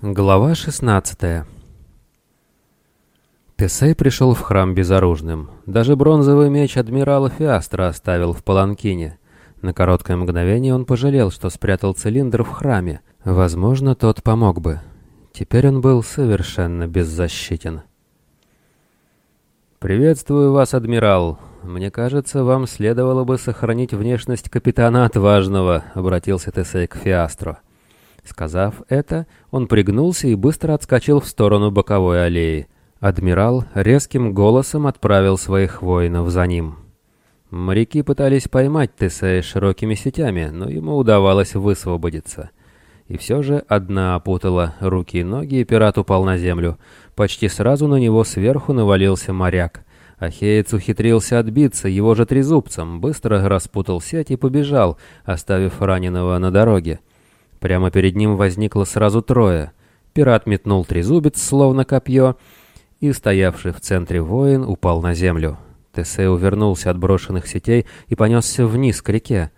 Глава 16 Тесей пришел в храм безоружным. Даже бронзовый меч адмирала Фиастра оставил в паланкине. На короткое мгновение он пожалел, что спрятал цилиндр в храме. Возможно, тот помог бы. Теперь он был совершенно беззащитен. «Приветствую вас, адмирал. Мне кажется, вам следовало бы сохранить внешность капитана Отважного», — обратился Тесей к Фиастру. Сказав это, он пригнулся и быстро отскочил в сторону боковой аллеи. Адмирал резким голосом отправил своих воинов за ним. Моряки пытались поймать Тесея широкими сетями, но ему удавалось высвободиться. И все же одна опутала руки и ноги, и пират упал на землю. Почти сразу на него сверху навалился моряк. Ахеец ухитрился отбиться его же трезубцем, быстро распутал сеть и побежал, оставив раненого на дороге. Прямо перед ним возникло сразу трое. Пират метнул трезубец, словно копье, и стоявший в центре воин упал на землю. Тесей увернулся от брошенных сетей и понесся вниз к реке.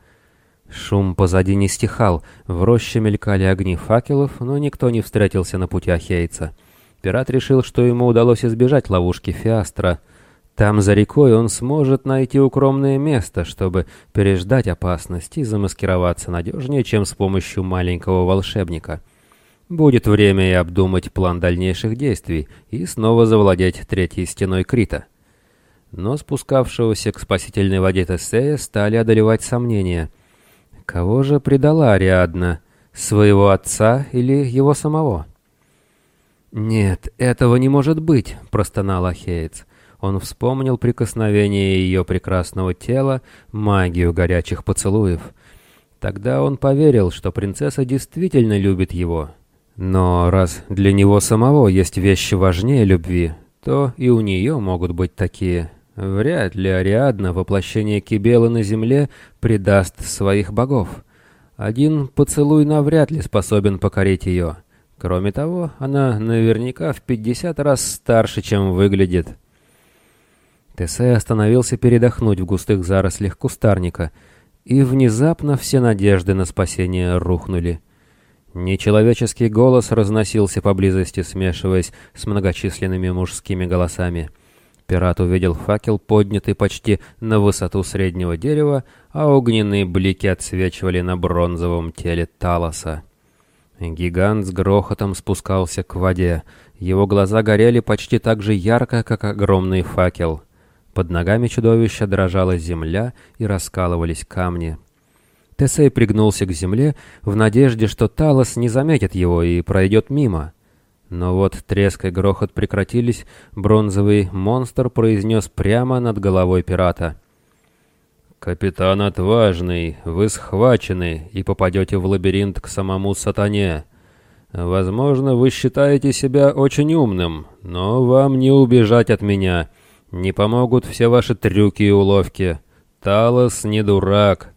Шум позади не стихал, в роще мелькали огни факелов, но никто не встретился на пути Ахейца. Пират решил, что ему удалось избежать ловушки Фиастра — там, за рекой, он сможет найти укромное место, чтобы переждать опасность и замаскироваться надежнее, чем с помощью маленького волшебника. Будет время и обдумать план дальнейших действий и снова завладеть третьей стеной Крита. Но спускавшегося к спасительной воде Тесея стали одолевать сомнения. Кого же предала Ариадна? Своего отца или его самого? «Нет, этого не может быть», — простонал Ахеец. Он вспомнил прикосновение ее прекрасного тела, магию горячих поцелуев. Тогда он поверил, что принцесса действительно любит его. Но раз для него самого есть вещи важнее любви, то и у нее могут быть такие. Вряд ли Ариадна воплощение Кибелы на земле предаст своих богов. Один поцелуй навряд ли способен покорить ее. Кроме того, она наверняка в пятьдесят раз старше, чем выглядит. Тесей остановился передохнуть в густых зарослях кустарника, и внезапно все надежды на спасение рухнули. Нечеловеческий голос разносился поблизости, смешиваясь с многочисленными мужскими голосами. Пират увидел факел, поднятый почти на высоту среднего дерева, а огненные блики отсвечивали на бронзовом теле Талоса. Гигант с грохотом спускался к воде. Его глаза горели почти так же ярко, как огромный факел. Под ногами чудовища дрожала земля и раскалывались камни. Тесей пригнулся к земле в надежде, что Талос не заметит его и пройдет мимо. Но вот треск и грохот прекратились, бронзовый монстр произнес прямо над головой пирата. «Капитан Отважный, вы схвачены и попадете в лабиринт к самому сатане. Возможно, вы считаете себя очень умным, но вам не убежать от меня». Не помогут все ваши трюки и уловки. Талос не дурак.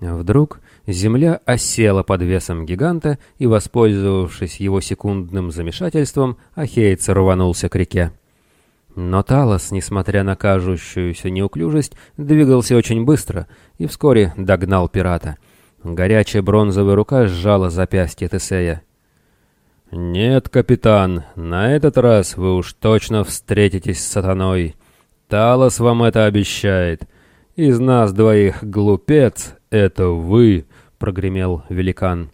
Вдруг земля осела под весом гиганта, и, воспользовавшись его секундным замешательством, Ахейц рванулся к реке. Но Талос, несмотря на кажущуюся неуклюжесть, двигался очень быстро и вскоре догнал пирата. Горячая бронзовая рука сжала запястье Тесея. «Нет, капитан, на этот раз вы уж точно встретитесь с сатаной. Талос вам это обещает. Из нас двоих глупец — это вы», — прогремел великан.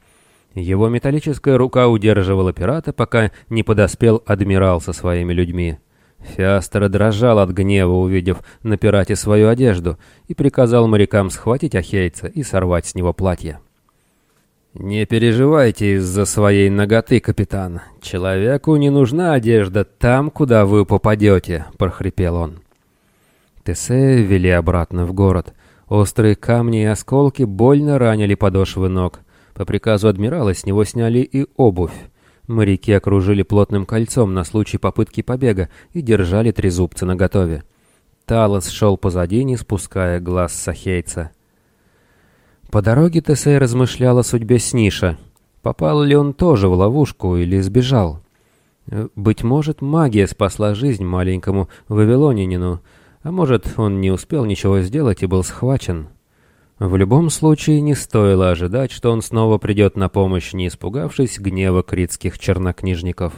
Его металлическая рука удерживала пирата, пока не подоспел адмирал со своими людьми. Фиастер дрожал от гнева, увидев на пирате свою одежду, и приказал морякам схватить ахейца и сорвать с него платье. «Не переживайте из-за своей ноготы, капитан. Человеку не нужна одежда там, куда вы попадете», — прохрипел он. Тесея вели обратно в город. Острые камни и осколки больно ранили подошвы ног. По приказу адмирала с него сняли и обувь. Моряки окружили плотным кольцом на случай попытки побега и держали трезубцы наготове. Талос шел позади, не спуская глаз с Ахейца. По дороге Тесей размышлял о судьбе Сниша. Попал ли он тоже в ловушку или сбежал? Э, быть может, магия спасла жизнь маленькому вавилонянину, а может, он не успел ничего сделать и был схвачен. В любом случае, не стоило ожидать, что он снова придет на помощь, не испугавшись гнева критских чернокнижников.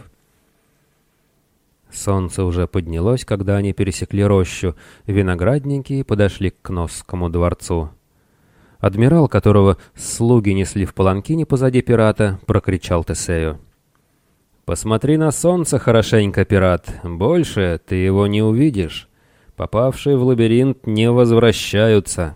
Солнце уже поднялось, когда они пересекли рощу, виноградники подошли к Кносскому дворцу. Адмирал, которого слуги несли в паланкине позади пирата, прокричал Тесею. «Посмотри на солнце хорошенько, пират, больше ты его не увидишь. Попавшие в лабиринт не возвращаются».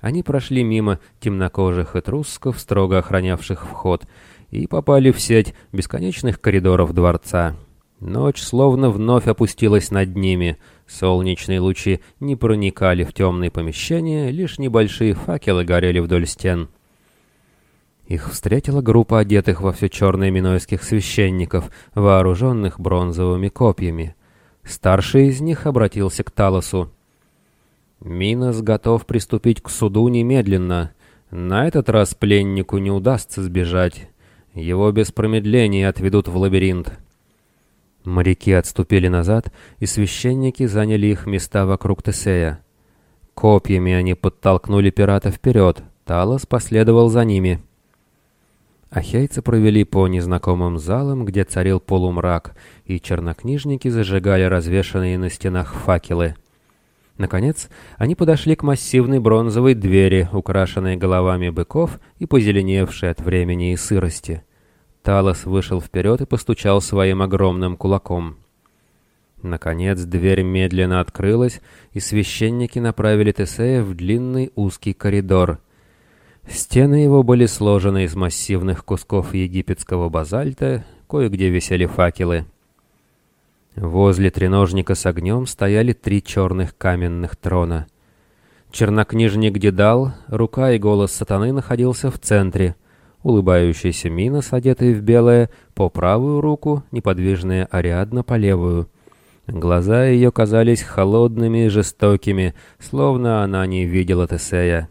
Они прошли мимо темнокожих этрусков, строго охранявших вход, и попали в сеть бесконечных коридоров дворца. Ночь словно вновь опустилась над ними. Солнечные лучи не проникали в темные помещения, лишь небольшие факелы горели вдоль стен. Их встретила группа одетых во все черное минойских священников, вооруженных бронзовыми копьями. Старший из них обратился к Талосу. «Минос готов приступить к суду немедленно. На этот раз пленнику не удастся сбежать. Его без промедления отведут в лабиринт». Моряки отступили назад, и священники заняли их места вокруг Тесея. Копьями они подтолкнули пирата вперед, Талос последовал за ними. Ахейцы провели по незнакомым залам, где царил полумрак, и чернокнижники зажигали развешанные на стенах факелы. Наконец, они подошли к массивной бронзовой двери, украшенной головами быков и позеленевшей от времени и сырости. Талос вышел вперед и постучал своим огромным кулаком. Наконец дверь медленно открылась, и священники направили Тесея в длинный узкий коридор. Стены его были сложены из массивных кусков египетского базальта, кое-где висели факелы. Возле треножника с огнем стояли три черных каменных трона. Чернокнижник Дедал, рука и голос сатаны находился в центре — улыбающаяся Минос, одетая в белое, по правую руку, неподвижная Ариадна по левую. Глаза ее казались холодными и жестокими, словно она не видела Тесея.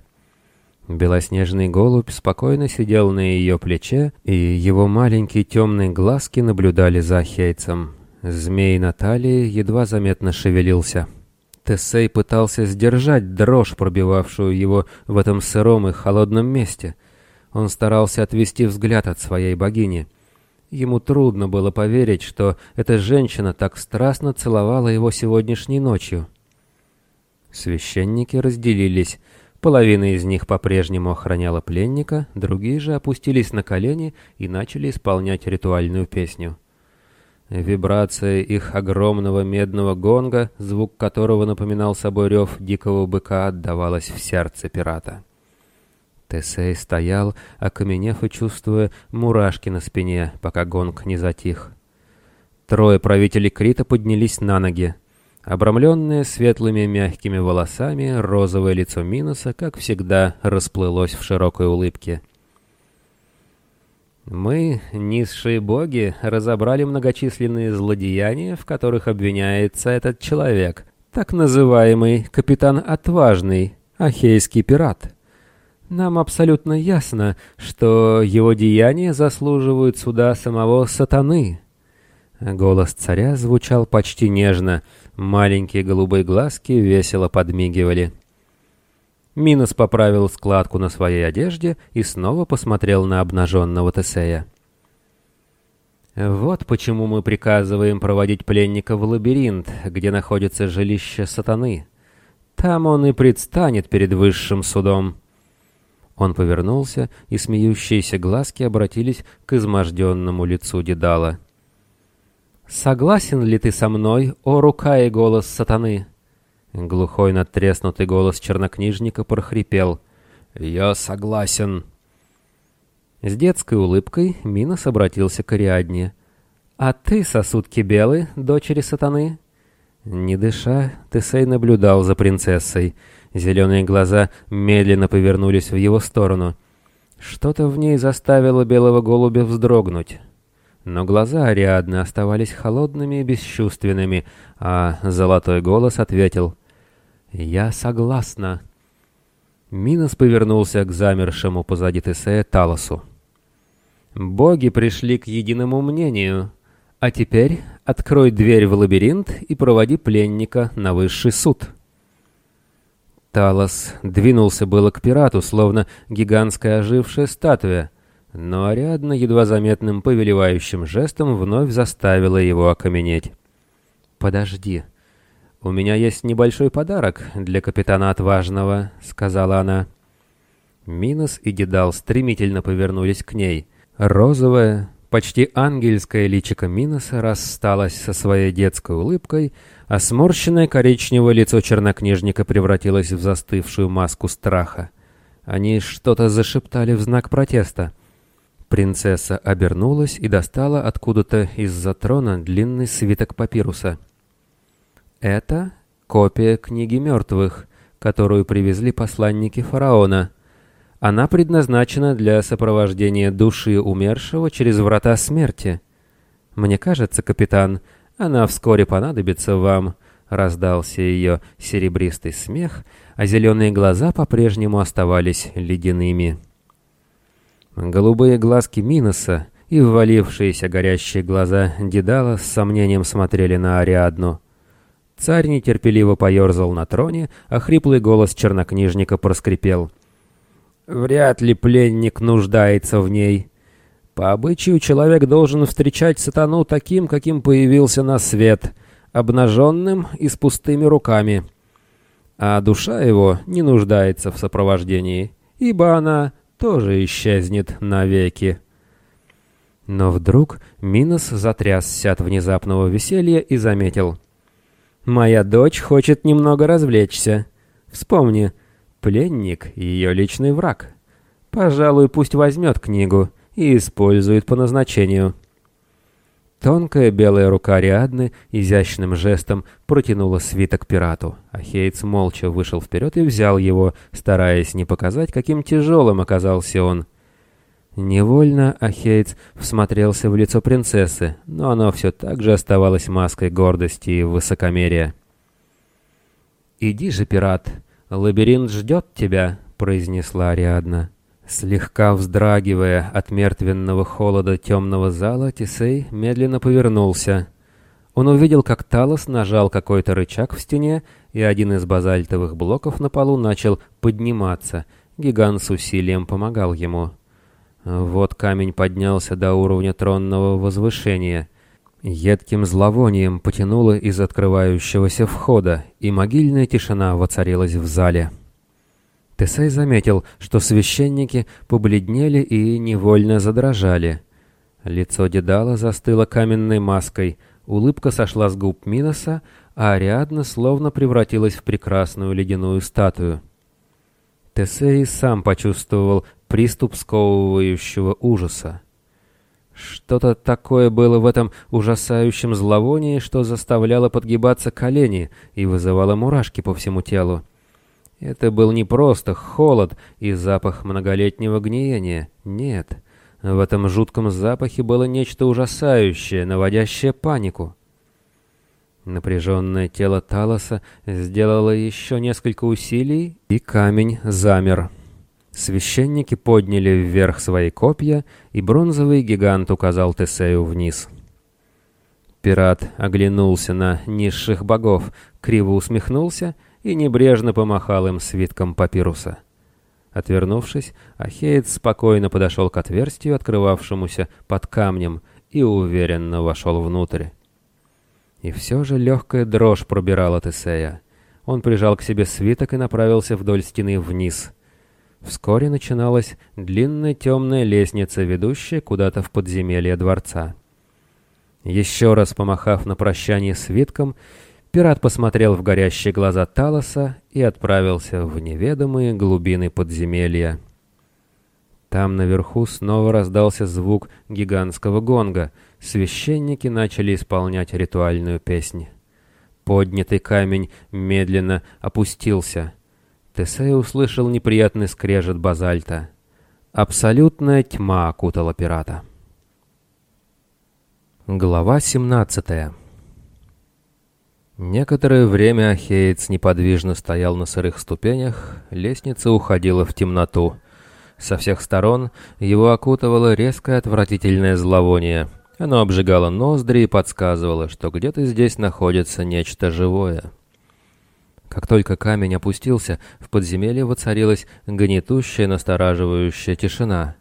Белоснежный голубь спокойно сидел на ее плече, и его маленькие темные глазки наблюдали за Хейцем. Змей на талии едва заметно шевелился. Тесей пытался сдержать дрожь, пробивавшую его в этом сыром и холодном месте — он старался отвести взгляд от своей богини. Ему трудно было поверить, что эта женщина так страстно целовала его сегодняшней ночью. Священники разделились. Половина из них по-прежнему охраняла пленника, другие же опустились на колени и начали исполнять ритуальную песню. Вибрация их огромного медного гонга, звук которого напоминал собой рев дикого быка, отдавалась в сердце пирата. Тесей стоял, окаменев и чувствуя мурашки на спине, пока гонг не затих. Трое правителей Крита поднялись на ноги. Обрамленное светлыми мягкими волосами, розовое лицо Минуса, как всегда, расплылось в широкой улыбке. «Мы, низшие боги, разобрали многочисленные злодеяния, в которых обвиняется этот человек, так называемый капитан Отважный, ахейский пират». Нам абсолютно ясно, что его деяния заслуживают суда самого сатаны. Голос царя звучал почти нежно, маленькие голубые глазки весело подмигивали. Минос поправил складку на своей одежде и снова посмотрел на обнаженного Тесея. «Вот почему мы приказываем проводить пленника в лабиринт, где находится жилище сатаны. Там он и предстанет перед высшим судом». Он повернулся, и смеющиеся глазки обратились к изможденному лицу Дедала. «Согласен ли ты со мной, о рука и голос сатаны?» Глухой надтреснутый голос чернокнижника прохрипел. «Я согласен». С детской улыбкой Минос обратился к Ариадне. «А ты, сосудки белый, дочери сатаны?» Не дыша, Тесей наблюдал за принцессой — Зеленые глаза медленно повернулись в его сторону. Что-то в ней заставило белого голубя вздрогнуть. Но глаза Ариадны оставались холодными и бесчувственными, а золотой голос ответил «Я согласна». Минос повернулся к замершему позади Тесея Талосу. «Боги пришли к единому мнению. А теперь открой дверь в лабиринт и проводи пленника на высший суд». Талос двинулся было к пирату, словно гигантская ожившая статуя, но Ариадна едва заметным повелевающим жестом вновь заставила его окаменеть. «Подожди. У меня есть небольшой подарок для капитана Отважного», — сказала она. Минос и Дедал стремительно повернулись к ней. Розовая, почти ангельское личико Миноса рассталось со своей детской улыбкой, а сморщенное коричневое лицо чернокнижника превратилось в застывшую маску страха. Они что-то зашептали в знак протеста. Принцесса обернулась и достала откуда-то из-за трона длинный свиток папируса. «Это копия книги мертвых», которую привезли посланники фараона. Она предназначена для сопровождения души умершего через врата смерти. Мне кажется, капитан, она вскоре понадобится вам. Раздался ее серебристый смех, а зеленые глаза по-прежнему оставались ледяными. Голубые глазки Миноса и ввалившиеся горящие глаза Дедала с сомнением смотрели на Ариадну. Царь нетерпеливо поерзал на троне, а хриплый голос чернокнижника проскрипел. «Вряд ли пленник нуждается в ней. По обычаю человек должен встречать сатану таким, каким появился на свет, обнаженным и с пустыми руками. А душа его не нуждается в сопровождении, ибо она тоже исчезнет навеки. Но вдруг Минос затрясся от внезапного веселья и заметил. «Моя дочь хочет немного развлечься. Вспомни, пленник — ее личный враг. Пожалуй, пусть возьмет книгу и использует по назначению». Тонкая белая рука Ариадны изящным жестом протянула свиток пирату, а Хейтс молча вышел вперед и взял его, стараясь не показать, каким тяжелым оказался он. Невольно Ахейц всмотрелся в лицо принцессы, но оно все так же оставалось маской гордости и высокомерия. «Иди же, пират, лабиринт ждет тебя», — произнесла Ариадна. Слегка вздрагивая от мертвенного холода темного зала, Тисей медленно повернулся. Он увидел, как Талос нажал какой-то рычаг в стене, и один из базальтовых блоков на полу начал подниматься. Гигант с усилием помогал ему. Вот камень поднялся до уровня тронного возвышения. Едким зловонием потянуло из открывающегося входа, и могильная тишина воцарилась в зале. Тесей заметил, что священники побледнели и невольно задрожали. Лицо Дедала застыло каменной маской, улыбка сошла с губ Миноса, а Ариадна словно превратилась в прекрасную ледяную статую. Тесей сам почувствовал приступ сковывающего ужаса. Что-то такое было в этом ужасающем зловонии, что заставляло подгибаться колени и вызывало мурашки по всему телу. Это был не просто холод и запах многолетнего гниения. Нет, в этом жутком запахе было нечто ужасающее, наводящее панику. Напряженное тело Талоса сделало еще несколько усилий, и камень замер. Священники подняли вверх свои копья, и бронзовый гигант указал Тесею вниз. Пират оглянулся на низших богов, криво усмехнулся и небрежно помахал им свитком папируса. Отвернувшись, Ахеец спокойно подошел к отверстию, открывавшемуся под камнем, и уверенно вошел внутрь. И все же легкая дрожь пробирала Тесея. Он прижал к себе свиток и направился вдоль стены вниз. Вскоре начиналась длинная темная лестница, ведущая куда-то в подземелье дворца. Еще раз помахав на прощание свитком, Пират посмотрел в горящие глаза Талоса и отправился в неведомые глубины подземелья. Там наверху снова раздался звук гигантского гонга. Священники начали исполнять ритуальную песнь. Поднятый камень медленно опустился. Тесей услышал неприятный скрежет базальта. Абсолютная тьма окутала пирата. Глава семнадцатая Некоторое время Ахеец неподвижно стоял на сырых ступенях, лестница уходила в темноту. Со всех сторон его окутывало резкое отвратительное зловоние. Оно обжигало ноздри и подсказывало, что где-то здесь находится нечто живое. Как только камень опустился, в подземелье воцарилась гнетущая, настораживающая тишина.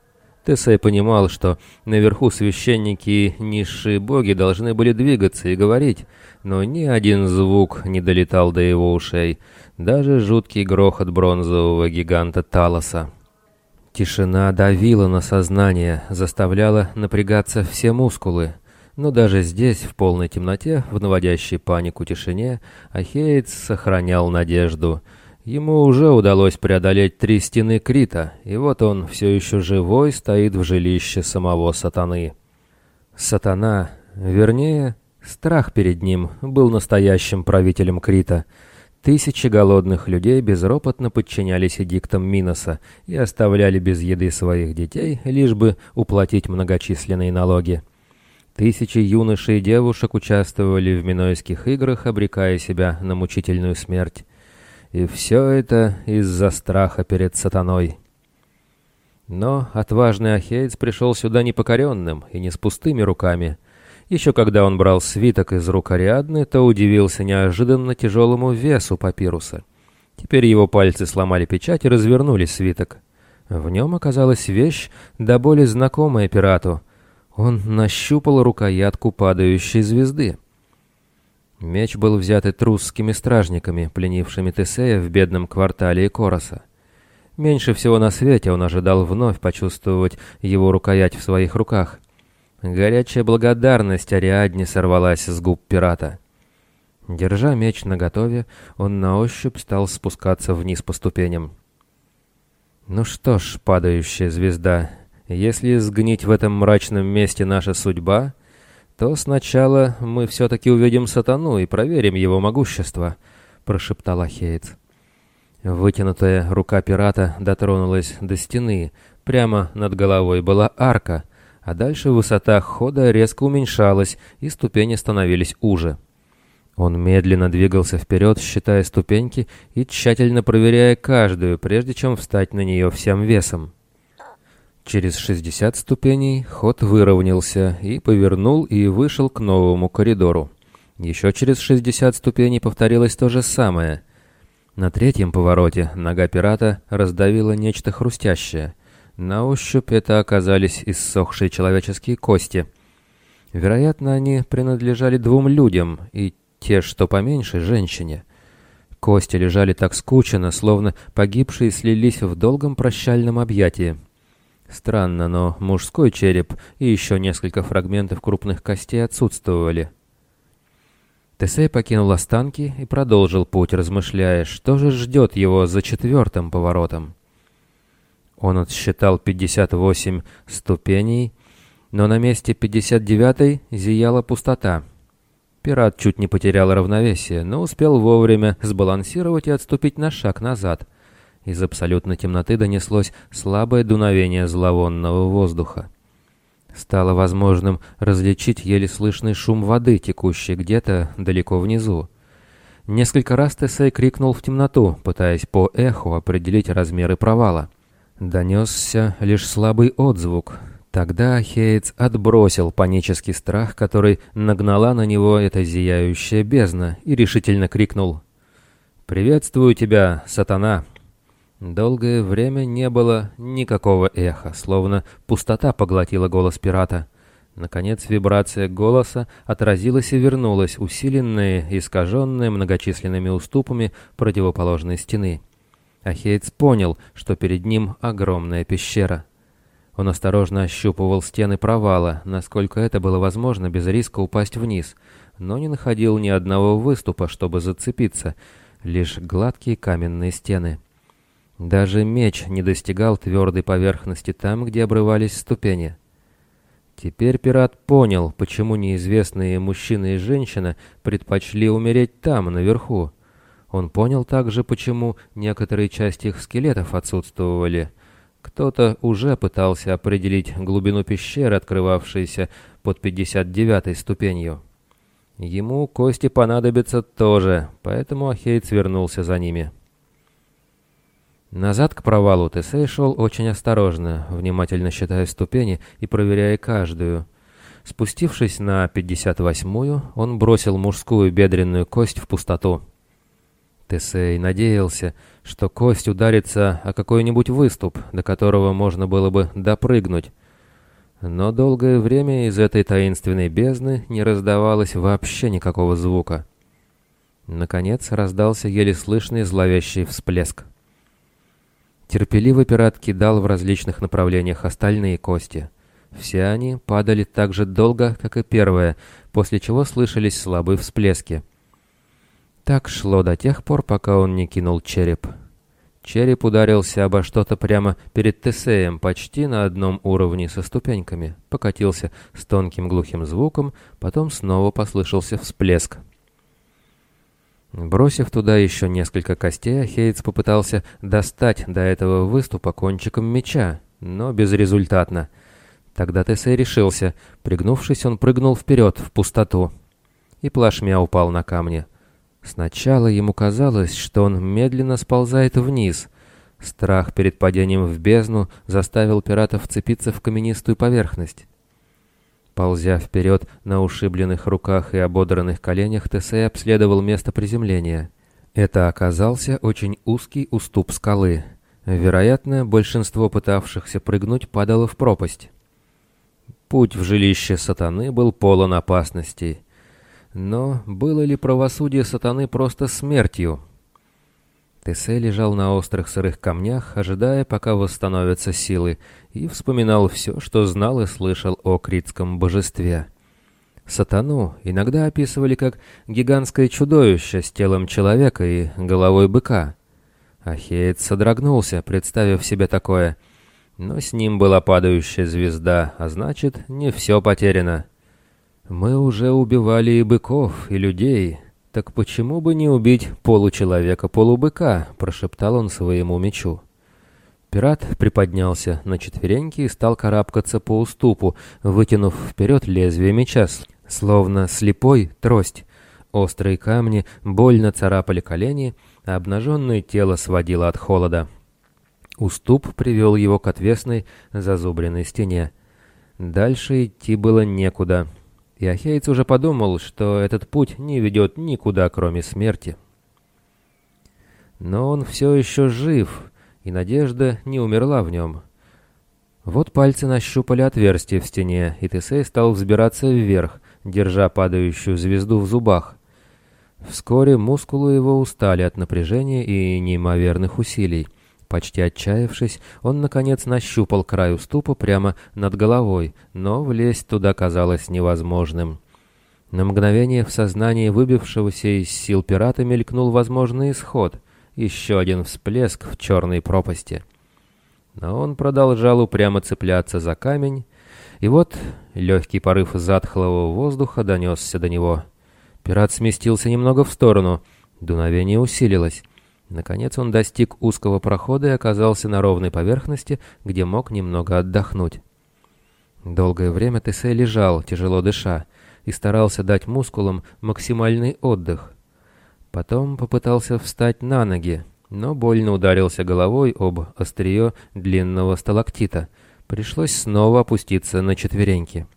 Тесей понимал, что наверху священники и низшие боги должны были двигаться и говорить, но ни один звук не долетал до его ушей, даже жуткий грохот бронзового гиганта Талоса. Тишина давила на сознание, заставляла напрягаться все мускулы. Но даже здесь, в полной темноте, в наводящей панику тишине, Ахеец сохранял надежду. Ему уже удалось преодолеть три стены Крита, и вот он все еще живой стоит в жилище самого сатаны. Сатана, вернее, страх перед ним, был настоящим правителем Крита. Тысячи голодных людей безропотно подчинялись эдиктам Миноса и оставляли без еды своих детей, лишь бы уплатить многочисленные налоги. Тысячи юношей и девушек участвовали в Минойских играх, обрекая себя на мучительную смерть. И все это из-за страха перед сатаной. Но отважный Ахейц пришел сюда непокоренным и не с пустыми руками. Еще когда он брал свиток из рук Ариадны, то удивился неожиданно тяжелому весу папируса. Теперь его пальцы сломали печать и развернули свиток. В нем оказалась вещь, до боли знакомая пирату — он нащупал рукоятку падающей звезды. Меч был взят и трусскими стражниками, пленившими Тесея в бедном квартале Короса. Меньше всего на свете он ожидал вновь почувствовать его рукоять в своих руках. Горячая благодарность Ариадне сорвалась с губ пирата. Держа меч наготове, он на ощупь стал спускаться вниз по ступеням. «Ну что ж, падающая звезда, если сгнить в этом мрачном месте наша судьба, то сначала мы все-таки увидим сатану и проверим его могущество», — прошептал Ахеец. Вытянутая рука пирата дотронулась до стены, прямо над головой была арка, а дальше высота хода резко уменьшалась, и ступени становились уже. Он медленно двигался вперед, считая ступеньки и тщательно проверяя каждую, прежде чем встать на нее всем весом. Через 60 ступеней ход выровнялся и повернул и вышел к новому коридору. Еще через 60 ступеней повторилось то же самое. На третьем повороте нога пирата раздавила нечто хрустящее. На ощупь это оказались иссохшие человеческие кости. Вероятно, они принадлежали двум людям, и те, что поменьше, женщине. Кости лежали так скучно, словно погибшие слились в долгом прощальном объятии. Странно, но мужской череп и еще несколько фрагментов крупных костей отсутствовали. Тесей покинул останки и продолжил путь, размышляя, что же ждет его за четвертым поворотом. Он отсчитал 58 ступеней, но на месте 59-й зияла пустота. Пират чуть не потерял равновесие, но успел вовремя сбалансировать и отступить на шаг назад. Из абсолютной темноты донеслось слабое дуновение зловонного воздуха. Стало возможным различить еле слышный шум воды, текущей где-то далеко внизу. Несколько раз Тесей крикнул в темноту, пытаясь по эху определить размеры провала. Донесся лишь слабый отзвук. Тогда Хейтс отбросил панический страх, который нагнала на него эта зияющая бездна, и решительно крикнул «Приветствую тебя, сатана!» Долгое время не было никакого эха, словно пустота поглотила голос пирата. Наконец вибрация голоса отразилась и вернулась, усиленная и искаженная многочисленными уступами противоположной стены. Ахейц понял, что перед ним огромная пещера. Он осторожно ощупывал стены провала, насколько это было возможно без риска упасть вниз, но не находил ни одного выступа, чтобы зацепиться, лишь гладкие каменные стены. Даже меч не достигал твердой поверхности там, где обрывались ступени. Теперь пират понял, почему неизвестные мужчина и женщина предпочли умереть там, наверху. Он понял также, почему некоторые части их скелетов отсутствовали. Кто-то уже пытался определить глубину пещеры, открывавшейся под 59-й ступенью. Ему кости понадобятся тоже, поэтому Ахейц вернулся за ними. Назад к провалу Тесей шел очень осторожно, внимательно считая ступени и проверяя каждую. Спустившись на 58-ю, он бросил мужскую бедренную кость в пустоту. Тесей надеялся, что кость ударится о какой-нибудь выступ, до которого можно было бы допрыгнуть. Но долгое время из этой таинственной бездны не раздавалось вообще никакого звука. Наконец раздался еле слышный зловещий всплеск. Терпеливый пират кидал в различных направлениях остальные кости. Все они падали так же долго, как и первая, после чего слышались слабые всплески. Так шло до тех пор, пока он не кинул череп. Череп ударился обо что-то прямо перед Тесеем, почти на одном уровне со ступеньками. Покатился с тонким глухим звуком, потом снова послышался всплеск. Бросив туда еще несколько костей, Ахеец попытался достать до этого выступа кончиком меча, но безрезультатно. Тогда Тесей решился. Пригнувшись, он прыгнул вперед, в пустоту. И плашмя упал на камни. Сначала ему казалось, что он медленно сползает вниз. Страх перед падением в бездну заставил пирата вцепиться в каменистую поверхность. Ползя вперед на ушибленных руках и ободранных коленях, Тесей обследовал место приземления. Это оказался очень узкий уступ скалы. Вероятно, большинство пытавшихся прыгнуть падало в пропасть. Путь в жилище сатаны был полон опасностей. Но было ли правосудие сатаны просто смертью? Тесей лежал на острых сырых камнях, ожидая, пока восстановятся силы, и вспоминал все, что знал и слышал о критском божестве. Сатану иногда описывали как гигантское чудовище с телом человека и головой быка. Ахеец содрогнулся, представив себе такое. Но с ним была падающая звезда, а значит, не все потеряно. «Мы уже убивали и быков, и людей, «Так почему бы не убить получеловека-полубыка?» — прошептал он своему мечу. Пират приподнялся на четвереньки и стал карабкаться по уступу, вытянув вперед лезвие меча, словно слепой трость. Острые камни больно царапали колени, а обнаженное тело сводило от холода. Уступ привел его к отвесной зазубренной стене. Дальше идти было некуда — и Ахейц уже подумал, что этот путь не ведет никуда, кроме смерти. Но он все еще жив, и надежда не умерла в нем. Вот пальцы нащупали отверстие в стене, и Тесей стал взбираться вверх, держа падающую звезду в зубах. Вскоре мускулы его устали от напряжения и неимоверных усилий. Почти отчаявшись, он, наконец, нащупал край уступа прямо над головой, но влезть туда казалось невозможным. На мгновение в сознании выбившегося из сил пирата мелькнул возможный исход, еще один всплеск в черной пропасти. Но он продолжал упрямо цепляться за камень, и вот легкий порыв затхлого воздуха донесся до него. Пират сместился немного в сторону, дуновение усилилось. Наконец он достиг узкого прохода и оказался на ровной поверхности, где мог немного отдохнуть. Долгое время Тесей лежал, тяжело дыша, и старался дать мускулам максимальный отдых. Потом попытался встать на ноги, но больно ударился головой об острие длинного сталактита. Пришлось снова опуститься на четвереньки.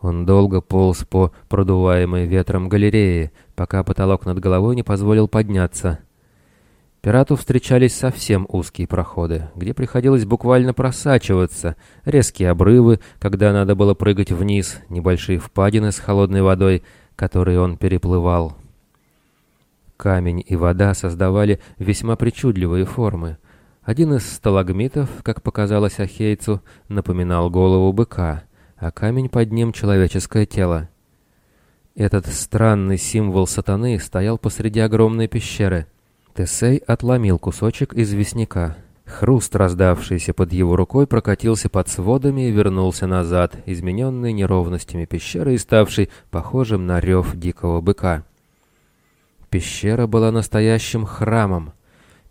Он долго полз по продуваемой ветром галерее, пока потолок над головой не позволил подняться. Пирату встречались совсем узкие проходы, где приходилось буквально просачиваться, резкие обрывы, когда надо было прыгать вниз, небольшие впадины с холодной водой, которые он переплывал. Камень и вода создавали весьма причудливые формы. Один из сталагмитов, как показалось Ахейцу, напоминал голову быка — а камень под ним — человеческое тело. Этот странный символ сатаны стоял посреди огромной пещеры. Тесей отломил кусочек известняка. Хруст, раздавшийся под его рукой, прокатился под сводами и вернулся назад, измененный неровностями пещеры и ставший похожим на рев дикого быка. Пещера была настоящим храмом.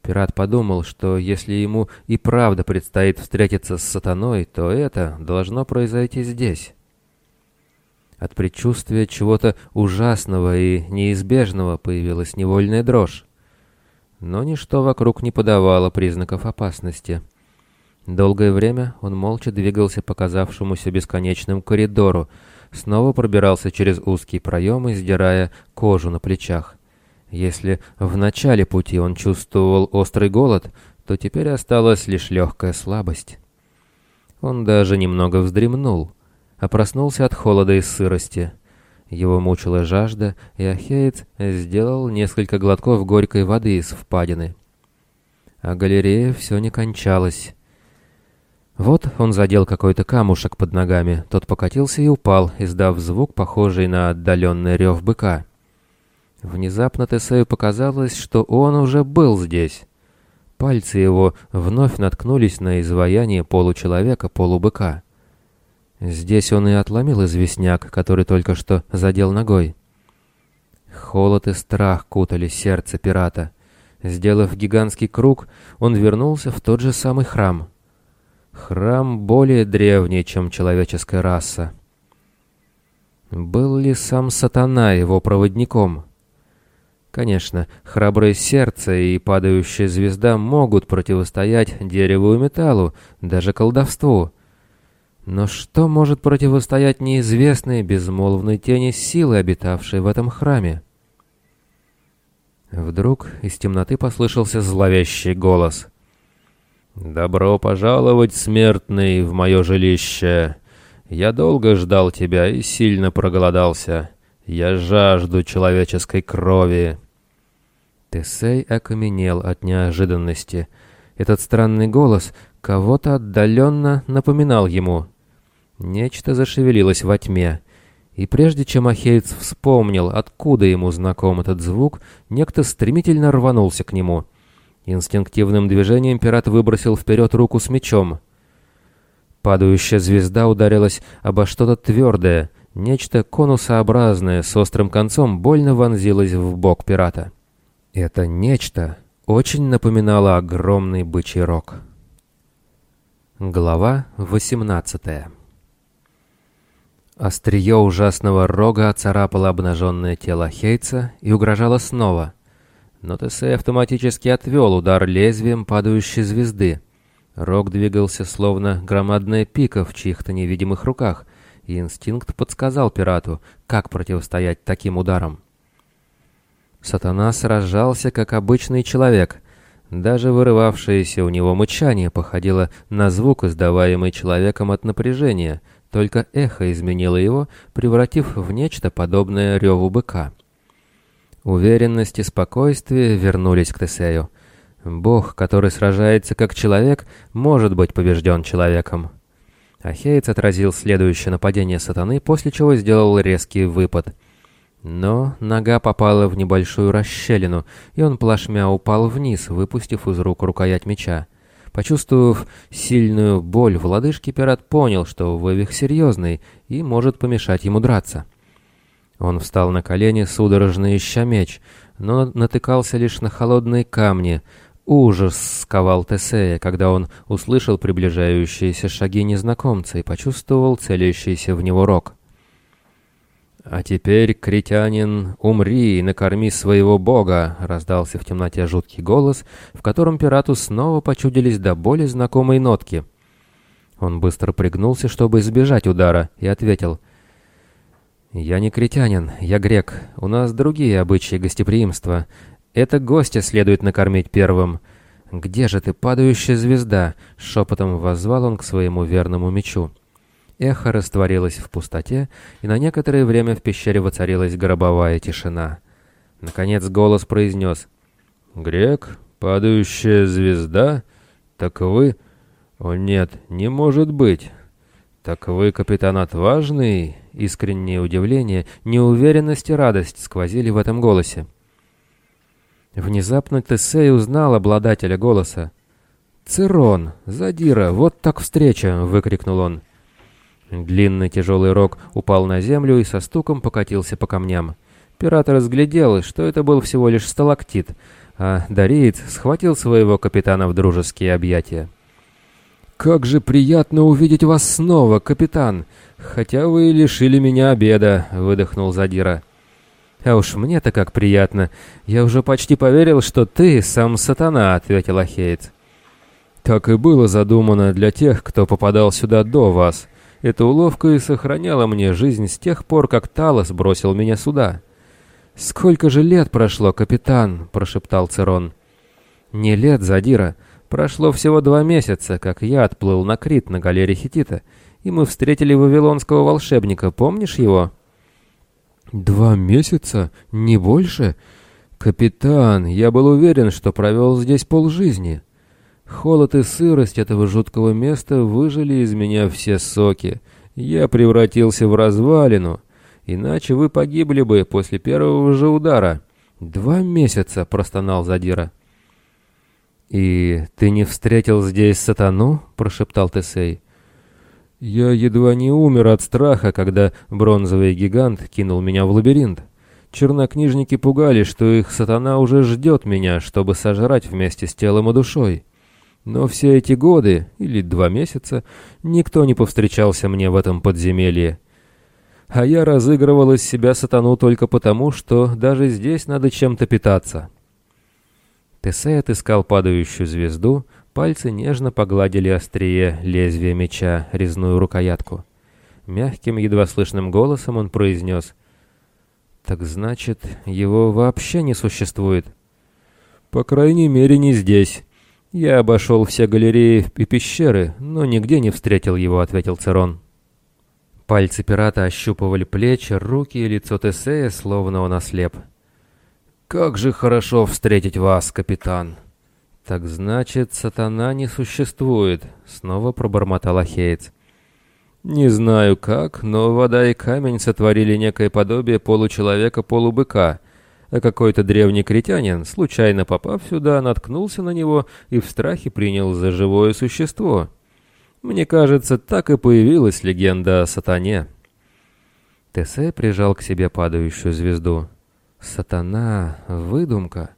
Пират подумал, что если ему и правда предстоит встретиться с сатаной, то это должно произойти здесь. От предчувствия чего-то ужасного и неизбежного появилась невольная дрожь. Но ничто вокруг не подавало признаков опасности. Долгое время он молча двигался по казавшемуся бесконечным коридору, снова пробирался через узкие проемы, сдирая кожу на плечах. Если в начале пути он чувствовал острый голод, то теперь осталась лишь легкая слабость. Он даже немного вздремнул, а проснулся от холода и сырости. Его мучила жажда, и Ахеец сделал несколько глотков горькой воды из впадины. А галерея все не кончалась. Вот он задел какой-то камушек под ногами, тот покатился и упал, издав звук, похожий на отдаленный рев быка. Внезапно Тесею показалось, что он уже был здесь. Пальцы его вновь наткнулись на изваяние получеловека-полубыка. Здесь он и отломил известняк, который только что задел ногой. Холод и страх кутали сердце пирата. Сделав гигантский круг, он вернулся в тот же самый храм. Храм более древний, чем человеческая раса. Был ли сам сатана его проводником? Конечно, храброе сердце и падающая звезда могут противостоять дереву и металлу, даже колдовству — но что может противостоять неизвестной безмолвной тени силы, обитавшей в этом храме? Вдруг из темноты послышался зловещий голос. «Добро пожаловать, смертный, в мое жилище! Я долго ждал тебя и сильно проголодался. Я жажду человеческой крови!» Тесей окаменел от неожиданности. Этот странный голос кого-то отдаленно напоминал ему — Нечто зашевелилось во тьме, и прежде чем Ахейц вспомнил, откуда ему знаком этот звук, некто стремительно рванулся к нему. Инстинктивным движением пират выбросил вперед руку с мечом. Падающая звезда ударилась обо что-то твердое, нечто конусообразное с острым концом больно вонзилось в бок пирата. Это нечто очень напоминало огромный бычий рог. Глава восемнадцатая Острие ужасного рога оцарапало обнаженное тело Хейца и угрожало снова. Но Тесей автоматически отвел удар лезвием падающей звезды. Рог двигался словно громадная пика в чьих-то невидимых руках, и инстинкт подсказал пирату, как противостоять таким ударам. Сатана сражался, как обычный человек. Даже вырывавшееся у него мычание походило на звук, издаваемый человеком от напряжения — только эхо изменило его, превратив в нечто подобное реву быка. Уверенность и спокойствие вернулись к Тесею. Бог, который сражается как человек, может быть побежден человеком. Ахеец отразил следующее нападение сатаны, после чего сделал резкий выпад. Но нога попала в небольшую расщелину, и он плашмя упал вниз, выпустив из рук рукоять меча. Почувствовав сильную боль в лодыжке, пират понял, что вывих серьезный и может помешать ему драться. Он встал на колени, судорожно ища меч, но натыкался лишь на холодные камни. Ужас сковал Тесея, когда он услышал приближающиеся шаги незнакомца и почувствовал целящийся в него рог. «А теперь, критянин, умри и накорми своего бога!» — раздался в темноте жуткий голос, в котором пирату снова почудились до боли знакомые нотки. Он быстро пригнулся, чтобы избежать удара, и ответил. «Я не критянин, я грек. У нас другие обычаи гостеприимства. Это гостя следует накормить первым. Где же ты, падающая звезда?» — шепотом воззвал он к своему верному мечу. Эхо растворилось в пустоте, и на некоторое время в пещере воцарилась гробовая тишина. Наконец голос произнес. «Грек? Падающая звезда? Так вы...» «О нет, не может быть!» «Так вы, капитан Отважный?» Искреннее удивление, неуверенность и радость сквозили в этом голосе. Внезапно Тесей узнал обладателя голоса. «Цирон! Задира! Вот так встреча!» — выкрикнул он. Длинный тяжелый рог упал на землю и со стуком покатился по камням. Пират разглядел, что это был всего лишь сталактит, а Дариец схватил своего капитана в дружеские объятия. «Как же приятно увидеть вас снова, капитан! Хотя вы лишили меня обеда», — выдохнул Задира. «А уж мне-то как приятно! Я уже почти поверил, что ты сам сатана», — ответил Ахеец. «Так и было задумано для тех, кто попадал сюда до вас», эта уловка и сохраняла мне жизнь с тех пор, как Талос бросил меня сюда. «Сколько же лет прошло, капитан?» — прошептал Церон. «Не лет, Задира. Прошло всего два месяца, как я отплыл на Крит на галере Хитита, и мы встретили вавилонского волшебника. Помнишь его?» «Два месяца? Не больше?» «Капитан, я был уверен, что провел здесь полжизни. Холод и сырость этого жуткого места выжили из меня все соки. Я превратился в развалину. Иначе вы погибли бы после первого же удара. Два месяца, простонал Задира. «И ты не встретил здесь сатану?» — прошептал Тесей. «Я едва не умер от страха, когда бронзовый гигант кинул меня в лабиринт. Чернокнижники пугали, что их сатана уже ждет меня, чтобы сожрать вместе с телом и душой. Но все эти годы, или два месяца, никто не повстречался мне в этом подземелье. А я разыгрывал из себя сатану только потому, что даже здесь надо чем-то питаться. Тесей отыскал падающую звезду, пальцы нежно погладили острие лезвия меча, резную рукоятку. Мягким, едва слышным голосом он произнес «Так значит, его вообще не существует?» «По крайней мере, не здесь». «Я обошел все галереи и пещеры, но нигде не встретил его», — ответил Церон. Пальцы пирата ощупывали плечи, руки и лицо Тесея, словно он ослеп. «Как же хорошо встретить вас, капитан!» «Так значит, сатана не существует», — снова пробормотал Ахеец. «Не знаю как, но вода и камень сотворили некое подобие получеловека-полубыка, а какой-то древний критянин, случайно попав сюда, наткнулся на него и в страхе принял за живое существо. Мне кажется, так и появилась легенда о сатане. Тесей прижал к себе падающую звезду. Сатана — выдумка.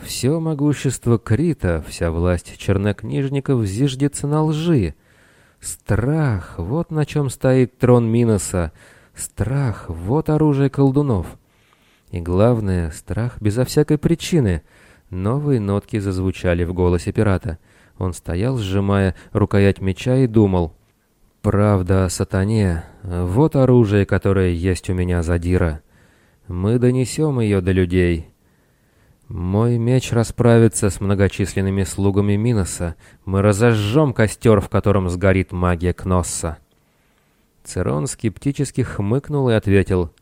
Все могущество Крита, вся власть чернокнижников зиждется на лжи. Страх — вот на чем стоит трон Миноса. Страх — вот оружие колдунов. И главное, страх безо всякой причины. Новые нотки зазвучали в голосе пирата. Он стоял, сжимая рукоять меча, и думал. «Правда о сатане. Вот оружие, которое есть у меня, Задира. Мы донесем ее до людей». «Мой меч расправится с многочисленными слугами Миноса. Мы разожжем костер, в котором сгорит магия Кносса». Церон скептически хмыкнул и ответил.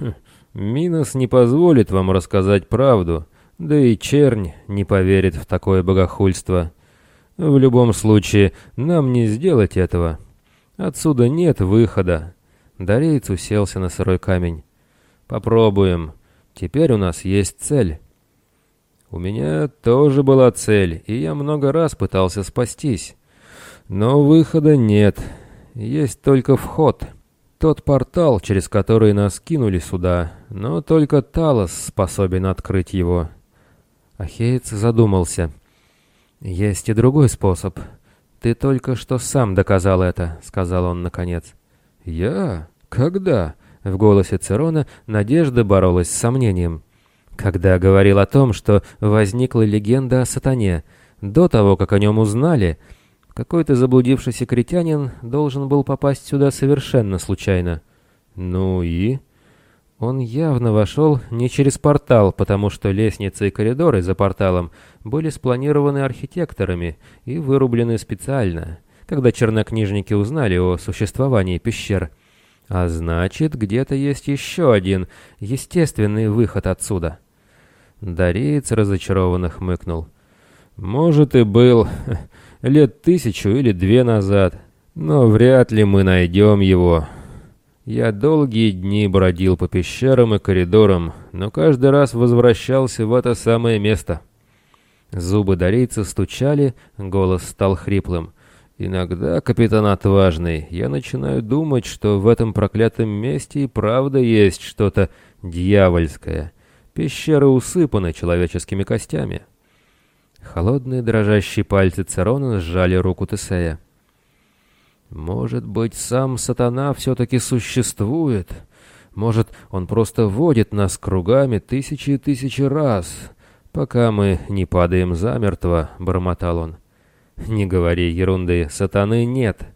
«Хм, Минос не позволит вам рассказать правду, да и чернь не поверит в такое богохульство. В любом случае, нам не сделать этого. Отсюда нет выхода. Дарейц уселся на сырой камень. Попробуем. Теперь у нас есть цель. У меня тоже была цель, и я много раз пытался спастись. Но выхода нет. Есть только вход. Тот портал, через который нас кинули сюда, но только Талос способен открыть его. Ахеец задумался. «Есть и другой способ. Ты только что сам доказал это», — сказал он наконец. «Я? Когда?» — в голосе Церона надежда боролась с сомнением. «Когда говорил о том, что возникла легенда о сатане, до того, как о нем узнали...» Какой-то заблудившийся критянин должен был попасть сюда совершенно случайно. Ну и... Он явно вошел не через портал, потому что лестницы и коридоры за порталом были спланированы архитекторами и вырублены специально, когда чернокнижники узнали о существовании пещер. А значит, где-то есть еще один естественный выход отсюда. Дареец разочарованно хмыкнул. «Может и был лет тысячу или две назад, но вряд ли мы найдем его. Я долгие дни бродил по пещерам и коридорам, но каждый раз возвращался в это самое место. Зубы дарейца стучали, голос стал хриплым. Иногда, капитан Отважный, я начинаю думать, что в этом проклятом месте и правда есть что-то дьявольское. Пещеры усыпаны человеческими костями. Холодные дрожащие пальцы Церона сжали руку Тесея. «Может быть, сам сатана все-таки существует? Может, он просто водит нас кругами тысячи и тысячи раз, пока мы не падаем замертво?» — бормотал он. «Не говори ерунды, сатаны нет.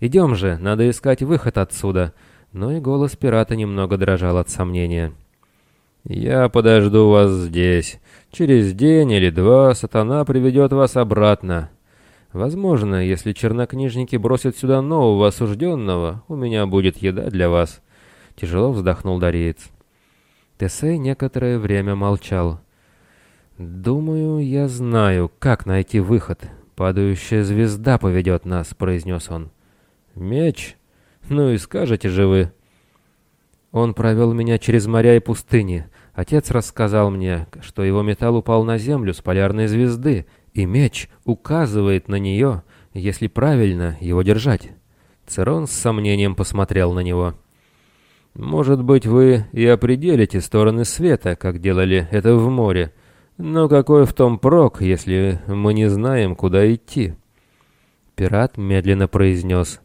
Идем же, надо искать выход отсюда». Но и голос пирата немного дрожал от сомнения. «Я подожду вас здесь. Через день или два сатана приведет вас обратно. Возможно, если чернокнижники бросят сюда нового осужденного, у меня будет еда для вас». Тяжело вздохнул Дариец. Тесей некоторое время молчал. «Думаю, я знаю, как найти выход. Падающая звезда поведет нас», — произнес он. «Меч? Ну и скажете же вы». Он провел меня через моря и пустыни. Отец рассказал мне, что его металл упал на землю с полярной звезды, и меч указывает на нее, если правильно его держать. Церон с сомнением посмотрел на него. «Может быть, вы и определите стороны света, как делали это в море, но какой в том прок, если мы не знаем, куда идти?» Пират медленно произнес.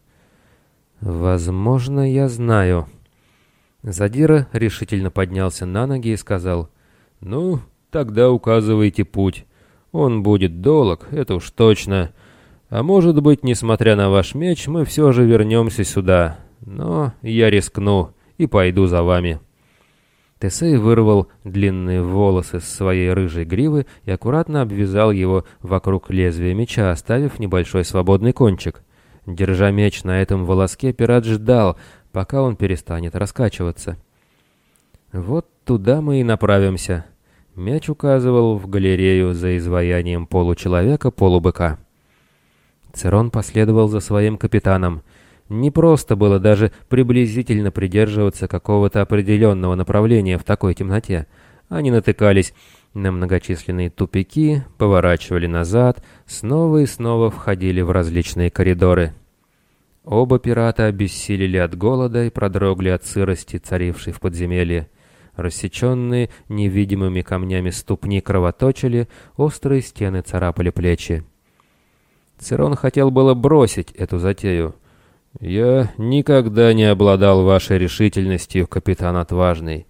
«Возможно, я знаю». Задира решительно поднялся на ноги и сказал. «Ну, тогда указывайте путь. Он будет долг, это уж точно. А может быть, несмотря на ваш меч, мы все же вернемся сюда. Но я рискну и пойду за вами». Тесей вырвал длинные волосы с своей рыжей гривы и аккуратно обвязал его вокруг лезвия меча, оставив небольшой свободный кончик. Держа меч на этом волоске, пират ждал, пока он перестанет раскачиваться. «Вот туда мы и направимся». Мяч указывал в галерею за изваянием получеловека-полубыка. Церон последовал за своим капитаном. Не просто было даже приблизительно придерживаться какого-то определенного направления в такой темноте. Они натыкались на многочисленные тупики, поворачивали назад, снова и снова входили в различные коридоры. Оба пирата обессилели от голода и продрогли от сырости, царившей в подземелье. Рассеченные невидимыми камнями ступни кровоточили, острые стены царапали плечи. Цирон хотел было бросить эту затею. «Я никогда не обладал вашей решительностью, капитан Отважный.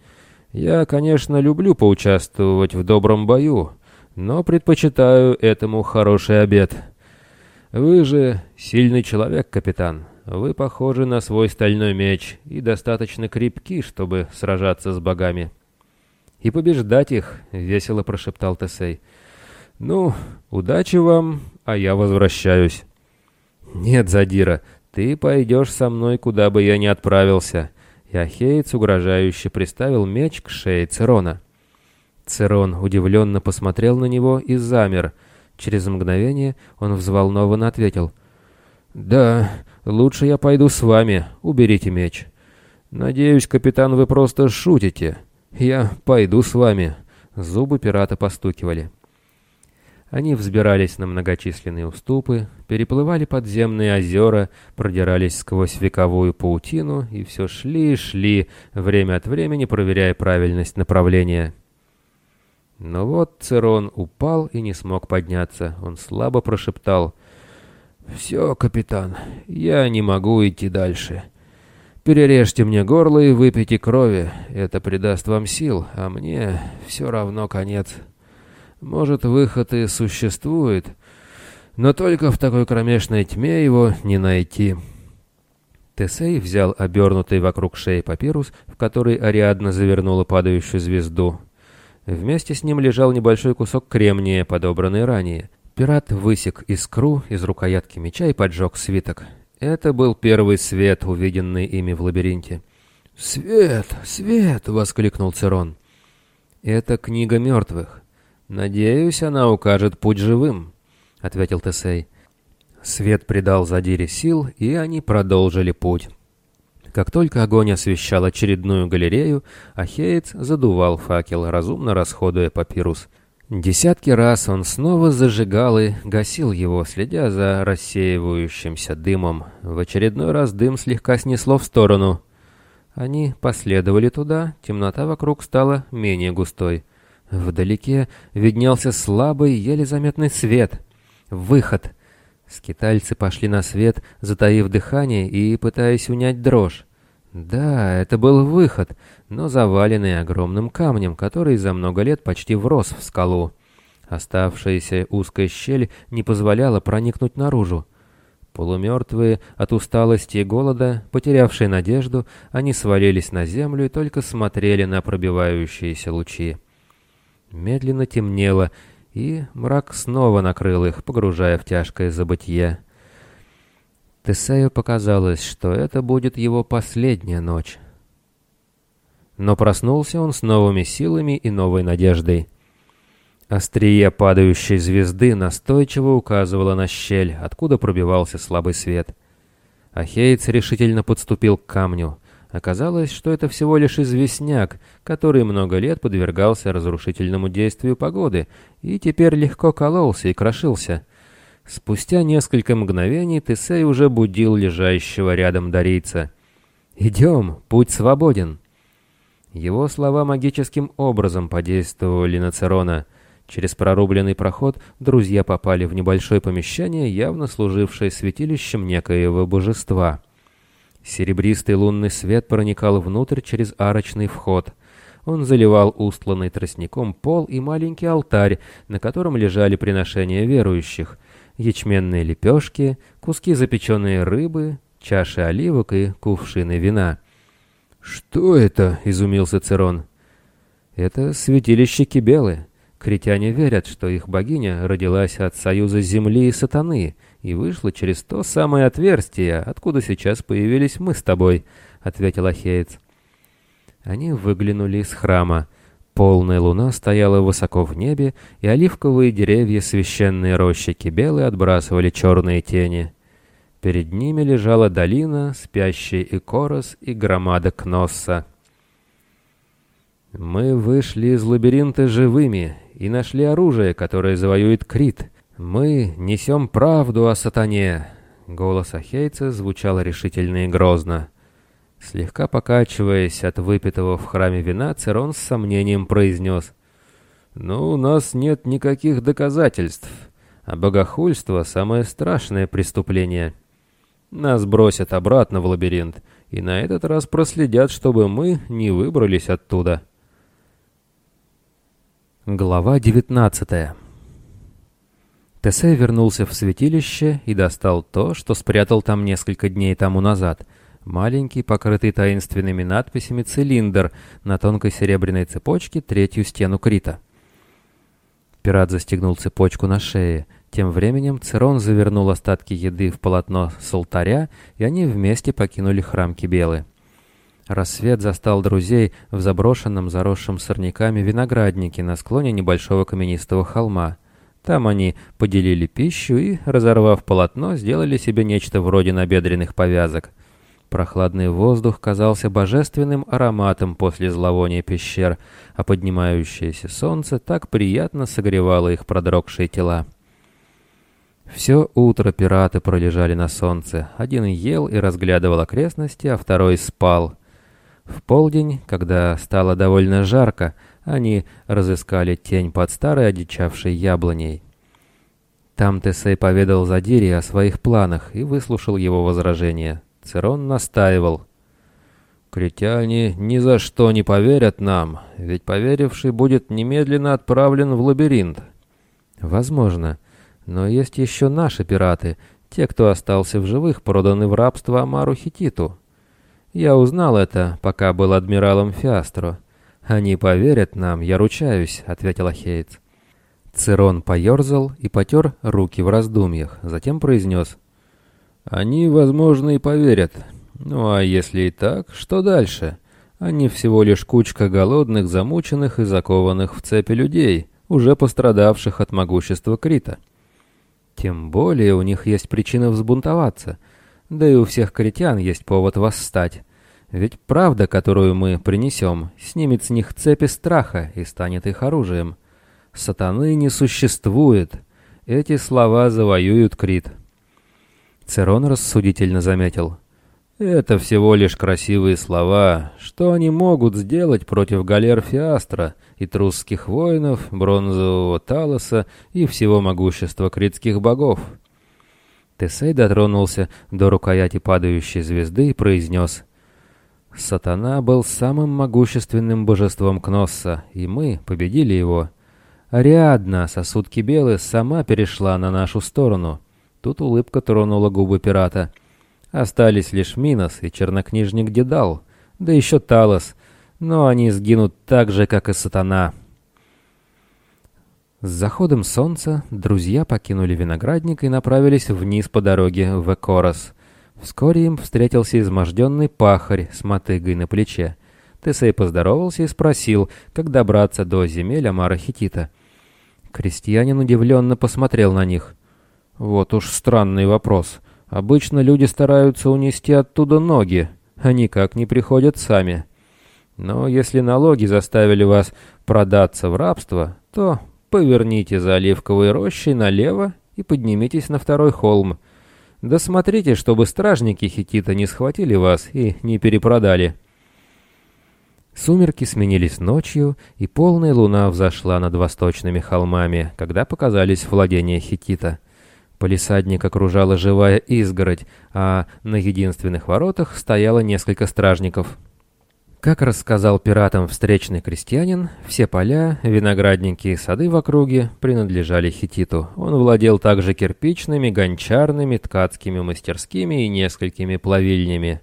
Я, конечно, люблю поучаствовать в добром бою, но предпочитаю этому хороший обед. Вы же сильный человек, капитан. Вы похожи на свой стальной меч и достаточно крепки, чтобы сражаться с богами. И побеждать их, — весело прошептал Тесей. Ну, удачи вам, а я возвращаюсь. Нет, Задира, ты пойдешь со мной, куда бы я ни отправился. И Ахеец угрожающе приставил меч к шее Церона. Церон удивленно посмотрел на него и замер. Через мгновение он взволнованно ответил. «Да, Лучше я пойду с вами, уберите меч. Надеюсь, капитан, вы просто шутите. Я пойду с вами. Зубы пирата постукивали. Они взбирались на многочисленные уступы, переплывали подземные озера, продирались сквозь вековую паутину и все шли и шли, время от времени проверяя правильность направления. Но вот Церон упал и не смог подняться. Он слабо прошептал — «Все, капитан, я не могу идти дальше. Перережьте мне горло и выпейте крови. Это придаст вам сил, а мне все равно конец. Может, выход и существует, но только в такой кромешной тьме его не найти». Тесей взял обернутый вокруг шеи папирус, в который Ариадна завернула падающую звезду. Вместе с ним лежал небольшой кусок кремния, подобранный ранее. Пират высек искру из рукоятки меча и поджег свиток. Это был первый свет, увиденный ими в лабиринте. «Свет! Свет!» — воскликнул Церон. «Это книга мертвых. Надеюсь, она укажет путь живым», — ответил Тесей. Свет придал Задире сил, и они продолжили путь. Как только огонь освещал очередную галерею, Ахеец задувал факел, разумно расходуя папирус. Десятки раз он снова зажигал и гасил его, следя за рассеивающимся дымом. В очередной раз дым слегка снесло в сторону. Они последовали туда, темнота вокруг стала менее густой. Вдалеке виднелся слабый, еле заметный свет. Выход. Скитальцы пошли на свет, затаив дыхание и пытаясь унять дрожь. Да, это был выход, но заваленный огромным камнем, который за много лет почти врос в скалу. Оставшаяся узкая щель не позволяла проникнуть наружу. Полумертвые от усталости и голода, потерявшие надежду, они свалились на землю и только смотрели на пробивающиеся лучи. Медленно темнело, и мрак снова накрыл их, погружая в тяжкое забытье. Тесею показалось, что это будет его последняя ночь. Но проснулся он с новыми силами и новой надеждой. Острие падающей звезды настойчиво указывало на щель, откуда пробивался слабый свет. Ахейц решительно подступил к камню. Оказалось, что это всего лишь известняк, который много лет подвергался разрушительному действию погоды и теперь легко кололся и крошился. Спустя несколько мгновений Тесей уже будил лежащего рядом дарийца. «Идем, путь свободен!» Его слова магическим образом подействовали на Церона — Через прорубленный проход друзья попали в небольшое помещение, явно служившее святилищем некоего божества. Серебристый лунный свет проникал внутрь через арочный вход. Он заливал устланный тростником пол и маленький алтарь, на котором лежали приношения верующих. Ячменные лепешки, куски запеченной рыбы, чаши оливок и кувшины вина. «Что это?» — изумился Церон. «Это святилище Кибелы. Критяне верят, что их богиня родилась от союза земли и сатаны и вышла через то самое отверстие, откуда сейчас появились мы с тобой, — ответил Ахеец. Они выглянули из храма. Полная луна стояла высоко в небе, и оливковые деревья священной рощи Кибелы отбрасывали черные тени. Перед ними лежала долина, спящий Икорос и громада Кносса. «Мы вышли из лабиринта живыми и нашли оружие, которое завоюет Крит. Мы несем правду о сатане!» Голос Ахейца звучал решительно и грозно. Слегка покачиваясь от выпитого в храме вина, Церон с сомнением произнес. «Но у нас нет никаких доказательств, а богохульство — самое страшное преступление. Нас бросят обратно в лабиринт, и на этот раз проследят, чтобы мы не выбрались оттуда». Глава 19 Тесей вернулся в святилище и достал то, что спрятал там несколько дней тому назад. Маленький, покрытый таинственными надписями цилиндр на тонкой серебряной цепочке третью стену Крита. Пират застегнул цепочку на шее. Тем временем Церон завернул остатки еды в полотно с алтаря, и они вместе покинули храм Кибелы. Рассвет застал друзей в заброшенном, заросшем сорняками винограднике на склоне небольшого каменистого холма. Там они поделили пищу и, разорвав полотно, сделали себе нечто вроде набедренных повязок. Прохладный воздух казался божественным ароматом после зловония пещер, а поднимающееся солнце так приятно согревало их продрогшие тела. Все утро пираты пролежали на солнце. Один ел и разглядывал окрестности, а второй спал. В полдень, когда стало довольно жарко, они разыскали тень под старой одичавшей яблоней. Там Тесей поведал Задире о своих планах и выслушал его возражения. Церон настаивал. «Критяне ни за что не поверят нам, ведь поверивший будет немедленно отправлен в лабиринт». «Возможно. Но есть еще наши пираты, те, кто остался в живых, проданы в рабство Амару Хититу. Я узнал это, пока был адмиралом Фиастро. Они поверят нам, я ручаюсь, — ответил Ахеец. Цирон поерзал и потер руки в раздумьях, затем произнес. Они, возможно, и поверят. Ну а если и так, что дальше? Они всего лишь кучка голодных, замученных и закованных в цепи людей, уже пострадавших от могущества Крита. Тем более у них есть причина взбунтоваться — да и у всех критян есть повод восстать. Ведь правда, которую мы принесем, снимет с них цепи страха и станет их оружием. Сатаны не существует. Эти слова завоюют Крит. Церон рассудительно заметил. Это всего лишь красивые слова. Что они могут сделать против галер Фиастра и трусских воинов, бронзового Талоса и всего могущества критских богов? Тесей дотронулся до рукояти падающей звезды и произнес «Сатана был самым могущественным божеством Кносса, и мы победили его. Ариадна, сосудки белы, сама перешла на нашу сторону. Тут улыбка тронула губы пирата. Остались лишь Минос и чернокнижник Дедал, да еще Талос, но они сгинут так же, как и Сатана. С заходом солнца друзья покинули виноградник и направились вниз по дороге в Экорос. Вскоре им встретился изможденный пахарь с мотыгой на плече. Тесей поздоровался и спросил, как добраться до земель Амара Хитита. Крестьянин удивленно посмотрел на них. «Вот уж странный вопрос. Обычно люди стараются унести оттуда ноги, а никак не приходят сами. Но если налоги заставили вас продаться в рабство, то поверните за оливковой рощей налево и поднимитесь на второй холм. Да смотрите, чтобы стражники Хитита не схватили вас и не перепродали». Сумерки сменились ночью, и полная луна взошла над восточными холмами, когда показались владения Хитита. Полисадник окружала живая изгородь, а на единственных воротах стояло несколько стражников. Как рассказал пиратам встречный крестьянин, все поля, виноградники и сады в округе принадлежали Хититу. Он владел также кирпичными, гончарными, ткацкими мастерскими и несколькими плавильнями.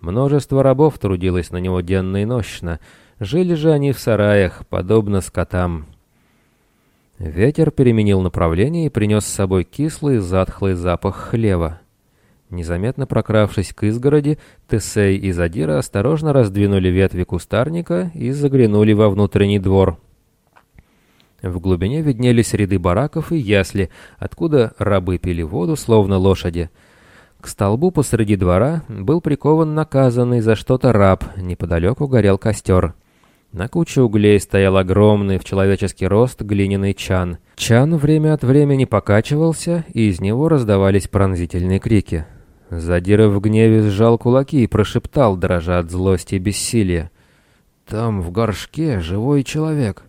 Множество рабов трудилось на него денно и нощно. Жили же они в сараях, подобно скотам. Ветер переменил направление и принес с собой кислый затхлый запах хлева. Незаметно прокравшись к изгороди, Тесей и Задира осторожно раздвинули ветви кустарника и заглянули во внутренний двор. В глубине виднелись ряды бараков и ясли, откуда рабы пили воду, словно лошади — к столбу посреди двора был прикован наказанный за что-то раб, неподалеку горел костер. На куче углей стоял огромный в человеческий рост глиняный чан. Чан время от времени покачивался, и из него раздавались пронзительные крики. Задира в гневе сжал кулаки и прошептал, дрожа от злости и бессилия. «Там в горшке живой человек.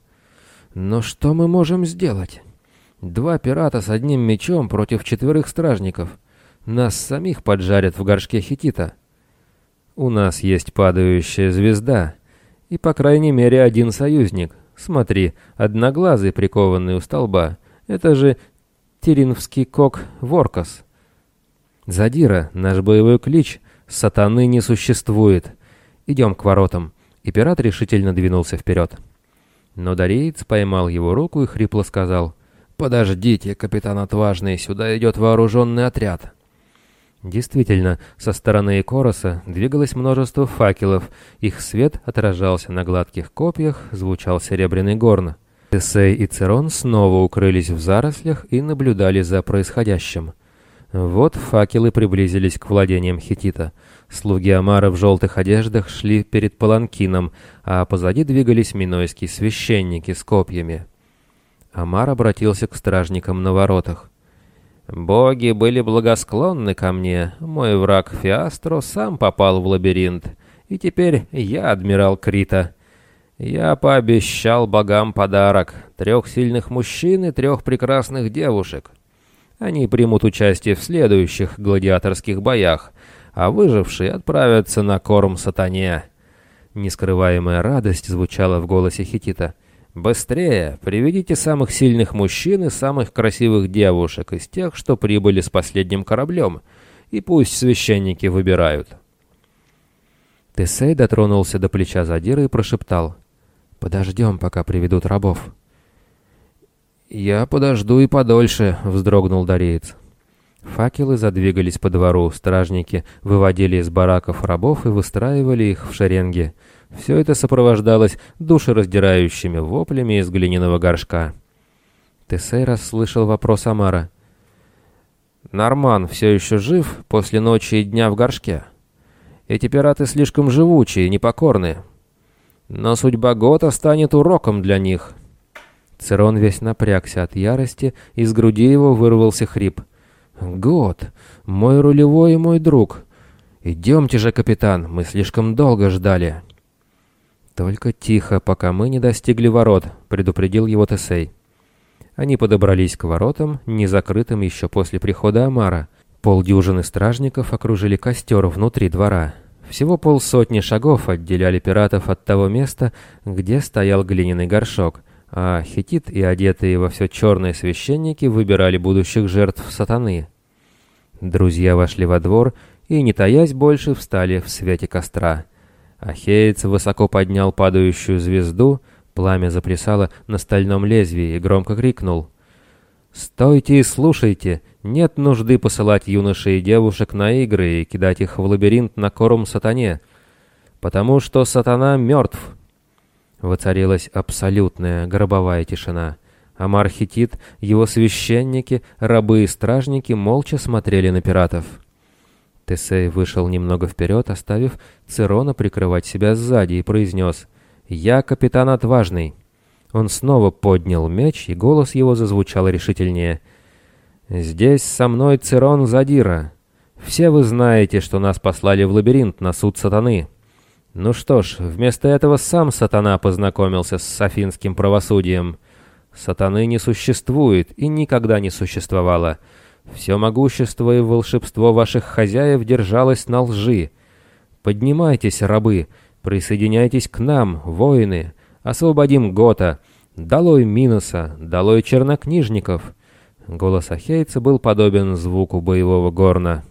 Но что мы можем сделать? Два пирата с одним мечом против четверых стражников. Нас самих поджарят в горшке хитита. У нас есть падающая звезда, и по крайней мере один союзник. Смотри, одноглазый, прикованный у столба. Это же Тиринвский кок Воркас. Задира, наш боевой клич, сатаны не существует. Идем к воротам. И пират решительно двинулся вперед. Но Дареец поймал его руку и хрипло сказал, «Подождите, капитан Отважный, сюда идет вооруженный отряд». Действительно, со стороны Икороса двигалось множество факелов, их свет отражался на гладких копьях, звучал серебряный горн. Тесей и Церон снова укрылись в зарослях и наблюдали за происходящим. Вот факелы приблизились к владениям Хитита. Слуги Амара в желтых одеждах шли перед паланкином, а позади двигались минойские священники с копьями. Амар обратился к стражникам на воротах. Боги были благосклонны ко мне, мой враг Фиастро сам попал в лабиринт, и теперь я адмирал Крита. Я пообещал богам подарок — трех сильных мужчин и трех прекрасных девушек. Они примут участие в следующих гладиаторских боях, а выжившие отправятся на корм сатане. Нескрываемая радость звучала в голосе Хитита — «Быстрее! Приведите самых сильных мужчин и самых красивых девушек из тех, что прибыли с последним кораблем, и пусть священники выбирают». Тесей дотронулся до плеча Задира и прошептал. «Подождем, пока приведут рабов». «Я подожду и подольше», — вздрогнул Дореец. Факелы задвигались по двору, стражники выводили из бараков рабов и выстраивали их в шеренги — все это сопровождалось душераздирающими воплями из глиняного горшка. Тесей расслышал вопрос Амара. «Норман все еще жив после ночи и дня в горшке? Эти пираты слишком живучие и непокорные. Но судьба Гота станет уроком для них». Церон весь напрягся от ярости, из груди его вырвался хрип. «Гот, мой рулевой и мой друг. Идемте же, капитан, мы слишком долго ждали». «Только тихо, пока мы не достигли ворот», — предупредил его Тесей. Они подобрались к воротам, не закрытым еще после прихода Амара. Полдюжины стражников окружили костер внутри двора. Всего полсотни шагов отделяли пиратов от того места, где стоял глиняный горшок, а хитит и одетые во все черные священники выбирали будущих жертв сатаны. Друзья вошли во двор и, не таясь больше, встали в свете костра. Ахеец высоко поднял падающую звезду, пламя заплясало на стальном лезвии и громко крикнул. «Стойте и слушайте! Нет нужды посылать юношей и девушек на игры и кидать их в лабиринт на корм сатане, потому что сатана мертв!» Воцарилась абсолютная гробовая тишина. Амар Хитит, его священники, рабы и стражники молча смотрели на пиратов. Тесей вышел немного вперед, оставив Цирона прикрывать себя сзади, и произнес «Я капитан отважный». Он снова поднял меч, и голос его зазвучал решительнее. «Здесь со мной Цирон Задира. Все вы знаете, что нас послали в лабиринт на суд сатаны. Ну что ж, вместо этого сам сатана познакомился с софинским правосудием». Сатаны не существует и никогда не существовало. Все могущество и волшебство ваших хозяев держалось на лжи. Поднимайтесь, рабы, присоединяйтесь к нам, воины, освободим Гота, долой Минуса, долой чернокнижников». Голос Ахейца был подобен звуку боевого горна.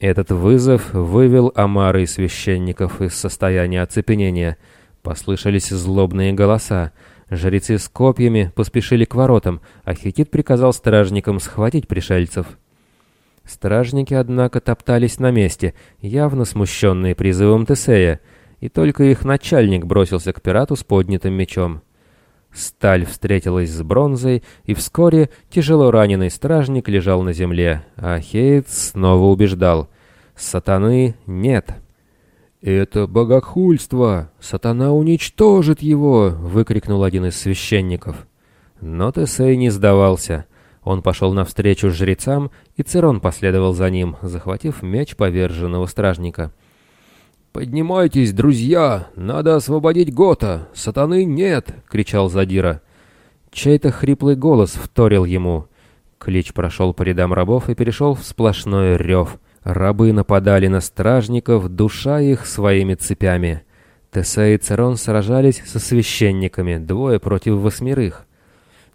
Этот вызов вывел Амары и священников из состояния оцепенения. Послышались злобные голоса. Жрецы с копьями поспешили к воротам, а Хетит приказал стражникам схватить пришельцев. Стражники, однако, топтались на месте, явно смущенные призывом Тесея, и только их начальник бросился к пирату с поднятым мечом. Сталь встретилась с бронзой, и вскоре тяжело раненый стражник лежал на земле, а Хейт снова убеждал «Сатаны нет». «Это богохульство! Сатана уничтожит его!» — выкрикнул один из священников. Но Тесей не сдавался. Он пошел навстречу жрецам, и Цирон последовал за ним, захватив меч поверженного стражника. «Поднимайтесь, друзья! Надо освободить Гота! Сатаны нет!» — кричал Задира. Чей-то хриплый голос вторил ему. Клич прошел по рядам рабов и перешел в сплошной рев — Рабы нападали на стражников, душа их своими цепями. Тесса и Церон сражались со священниками, двое против восьмерых.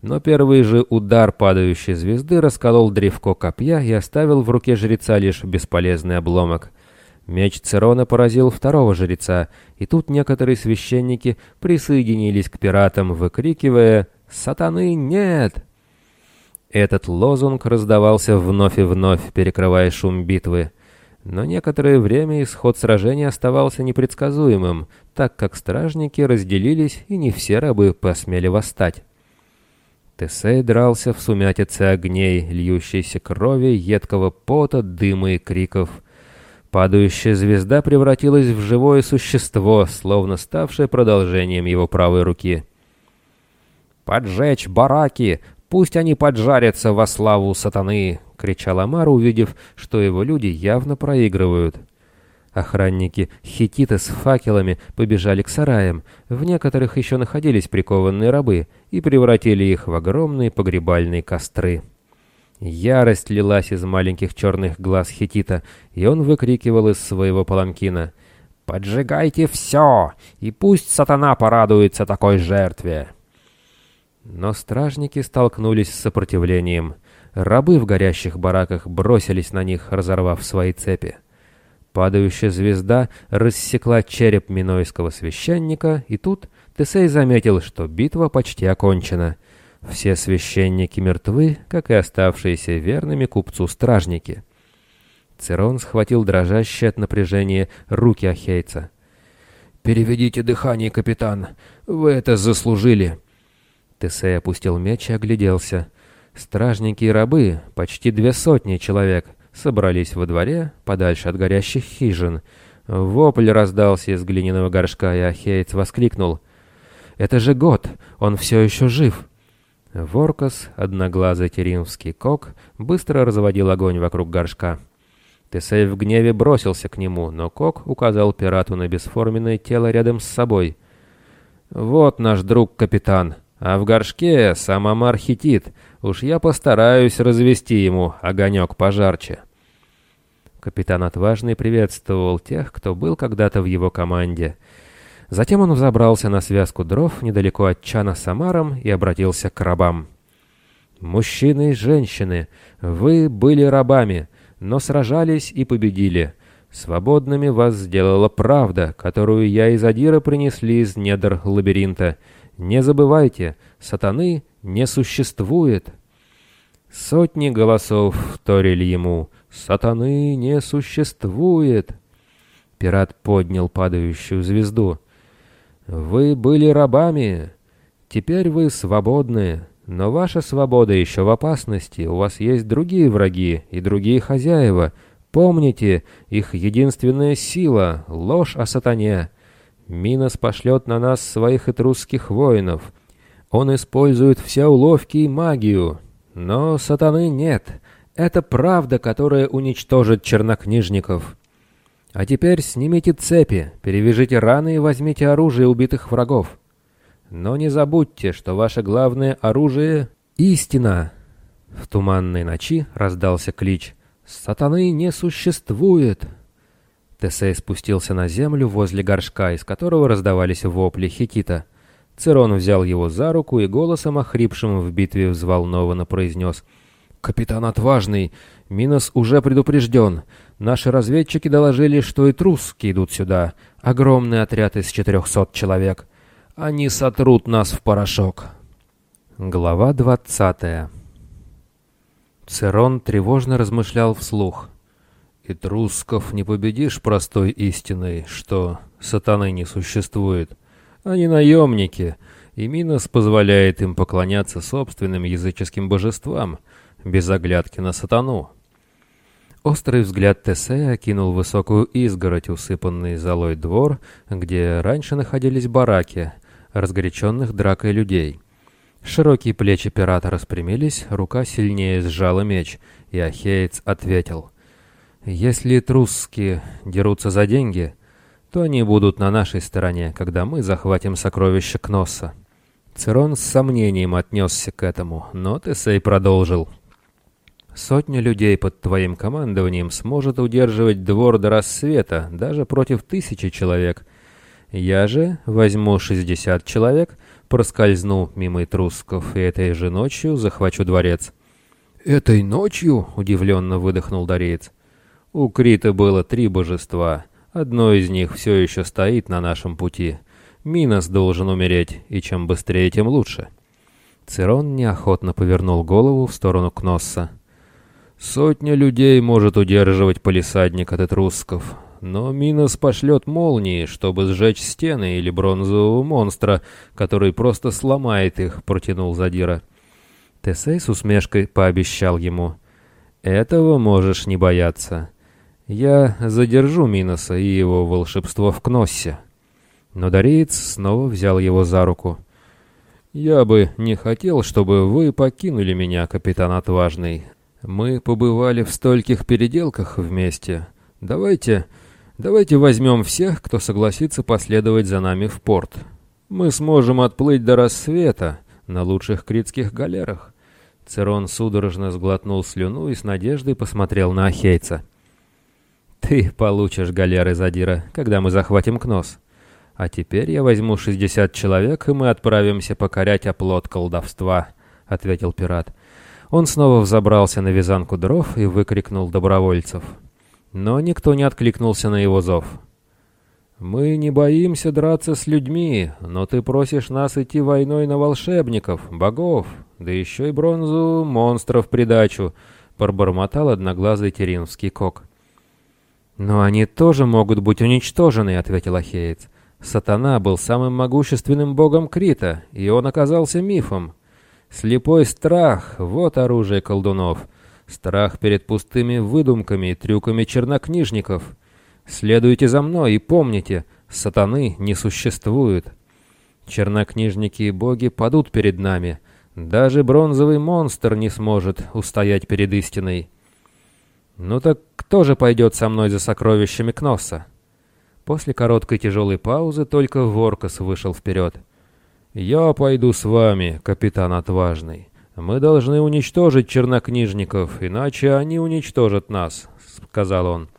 Но первый же удар падающей звезды расколол древко копья и оставил в руке жреца лишь бесполезный обломок. Меч Церона поразил второго жреца, и тут некоторые священники присоединились к пиратам, выкрикивая «Сатаны нет!» Этот лозунг раздавался вновь и вновь, перекрывая шум битвы. Но некоторое время исход сражения оставался непредсказуемым, так как стражники разделились, и не все рабы посмели восстать. Тесей дрался в сумятице огней, льющейся крови, едкого пота, дыма и криков. Падающая звезда превратилась в живое существо, словно ставшее продолжением его правой руки. «Поджечь бараки! «Пусть они поджарятся во славу сатаны!» — кричал Амар, увидев, что его люди явно проигрывают. Охранники хититы с факелами побежали к сараям, в некоторых еще находились прикованные рабы, и превратили их в огромные погребальные костры. Ярость лилась из маленьких черных глаз хитита, и он выкрикивал из своего паламкина «Поджигайте все, и пусть сатана порадуется такой жертве!» Но стражники столкнулись с сопротивлением. Рабы в горящих бараках бросились на них, разорвав свои цепи. Падающая звезда рассекла череп минойского священника, и тут Тесей заметил, что битва почти окончена. Все священники мертвы, как и оставшиеся верными купцу стражники. Цирон схватил дрожащие от напряжения руки Ахейца. «Переведите дыхание, капитан. Вы это заслужили. Тесей опустил меч и огляделся. Стражники и рабы, почти две сотни человек, собрались во дворе, подальше от горящих хижин. Вопль раздался из глиняного горшка, и Ахеец воскликнул. «Это же год! Он все еще жив!» Воркос, одноглазый теринский кок, быстро разводил огонь вокруг горшка. Тесей в гневе бросился к нему, но кок указал пирату на бесформенное тело рядом с собой. «Вот наш друг-капитан!» А в горшке сам Амар хитит. Уж я постараюсь развести ему огонек пожарче. Капитан Отважный приветствовал тех, кто был когда-то в его команде. Затем он взобрался на связку дров недалеко от чана с Амаром и обратился к рабам. Мужчины и женщины, вы были рабами, но сражались и победили. Свободными вас сделала правда, которую я и Задира принесли из недр лабиринта. Не забывайте, сатаны не существует. Сотни голосов вторили ему. «Сатаны не существует!» Пират поднял падающую звезду. «Вы были рабами, теперь вы свободны, но ваша свобода еще в опасности, у вас есть другие враги и другие хозяева. Помните, их единственная сила — ложь о сатане. Минос пошлет на нас своих этрусских воинов. Он использует все уловки и магию, но сатаны нет. Это правда, которая уничтожит чернокнижников. А теперь снимите цепи, перевяжите раны и возьмите оружие убитых врагов. Но не забудьте, что ваше главное оружие — истина. В туманной ночи раздался клич «Сатаны не существует!» Тесей спустился на землю возле горшка, из которого раздавались вопли хитита. Цирон взял его за руку и голосом, охрипшим в битве, взволнованно произнес «Капитан Отважный, Минос уже предупрежден. Наши разведчики доложили, что и трусски идут сюда. Огромный отряд из четырехсот человек. Они сотрут нас в порошок». Глава двадцатая Церон тревожно размышлял вслух. «И трусков не победишь простой истиной, что сатаны не существует. Они наемники, и Минос позволяет им поклоняться собственным языческим божествам, без оглядки на сатану». Острый взгляд Тесея окинул высокую изгородь, усыпанный золой двор, где раньше находились бараки — разгоряченных дракой людей. Широкие плечи пирата распрямились, рука сильнее сжала меч, и Ахеец ответил. «Если трусские дерутся за деньги, то они будут на нашей стороне, когда мы захватим сокровища Кносса». Цирон с сомнением отнесся к этому, но Тесей продолжил. «Сотня людей под твоим командованием сможет удерживать двор до рассвета, даже против тысячи человек, я же возьму 60 человек, проскользну мимо этрусков и этой же ночью захвачу дворец». «Этой ночью?» — удивленно выдохнул Дореец. «У Крита было три божества. Одно из них все еще стоит на нашем пути. Минос должен умереть, и чем быстрее, тем лучше». Цирон неохотно повернул голову в сторону Кносса. «Сотня людей может удерживать полисадник от этрусков но Минос пошлет молнии, чтобы сжечь стены или бронзового монстра, который просто сломает их», — протянул Задира. Тесей с усмешкой пообещал ему. «Этого можешь не бояться. Я задержу Миноса и его волшебство в Кноссе». Но Дареец снова взял его за руку. «Я бы не хотел, чтобы вы покинули меня, капитан Отважный. Мы побывали в стольких переделках вместе. Давайте Давайте возьмем всех, кто согласится последовать за нами в порт. Мы сможем отплыть до рассвета на лучших критских галерах. Церон судорожно сглотнул слюну и с надеждой посмотрел на Ахейца. «Ты получишь галеры, Задира, когда мы захватим Кнос. А теперь я возьму 60 человек, и мы отправимся покорять оплот колдовства», — ответил пират. Он снова взобрался на вязанку дров и выкрикнул добровольцев. Но никто не откликнулся на его зов. «Мы не боимся драться с людьми, но ты просишь нас идти войной на волшебников, богов, да еще и бронзу монстров придачу», — пробормотал одноглазый Теринский кок. «Но они тоже могут быть уничтожены», — ответил Ахеец. «Сатана был самым могущественным богом Крита, и он оказался мифом. Слепой страх — вот оружие колдунов». Страх перед пустыми выдумками и трюками чернокнижников. Следуйте за мной и помните, сатаны не существует. Чернокнижники и боги падут перед нами. Даже бронзовый монстр не сможет устоять перед истиной. Ну так кто же пойдет со мной за сокровищами Кносса? После короткой тяжелой паузы только Воркас вышел вперед. «Я пойду с вами, капитан отважный. «Мы должны уничтожить чернокнижников, иначе они уничтожат нас», — сказал он.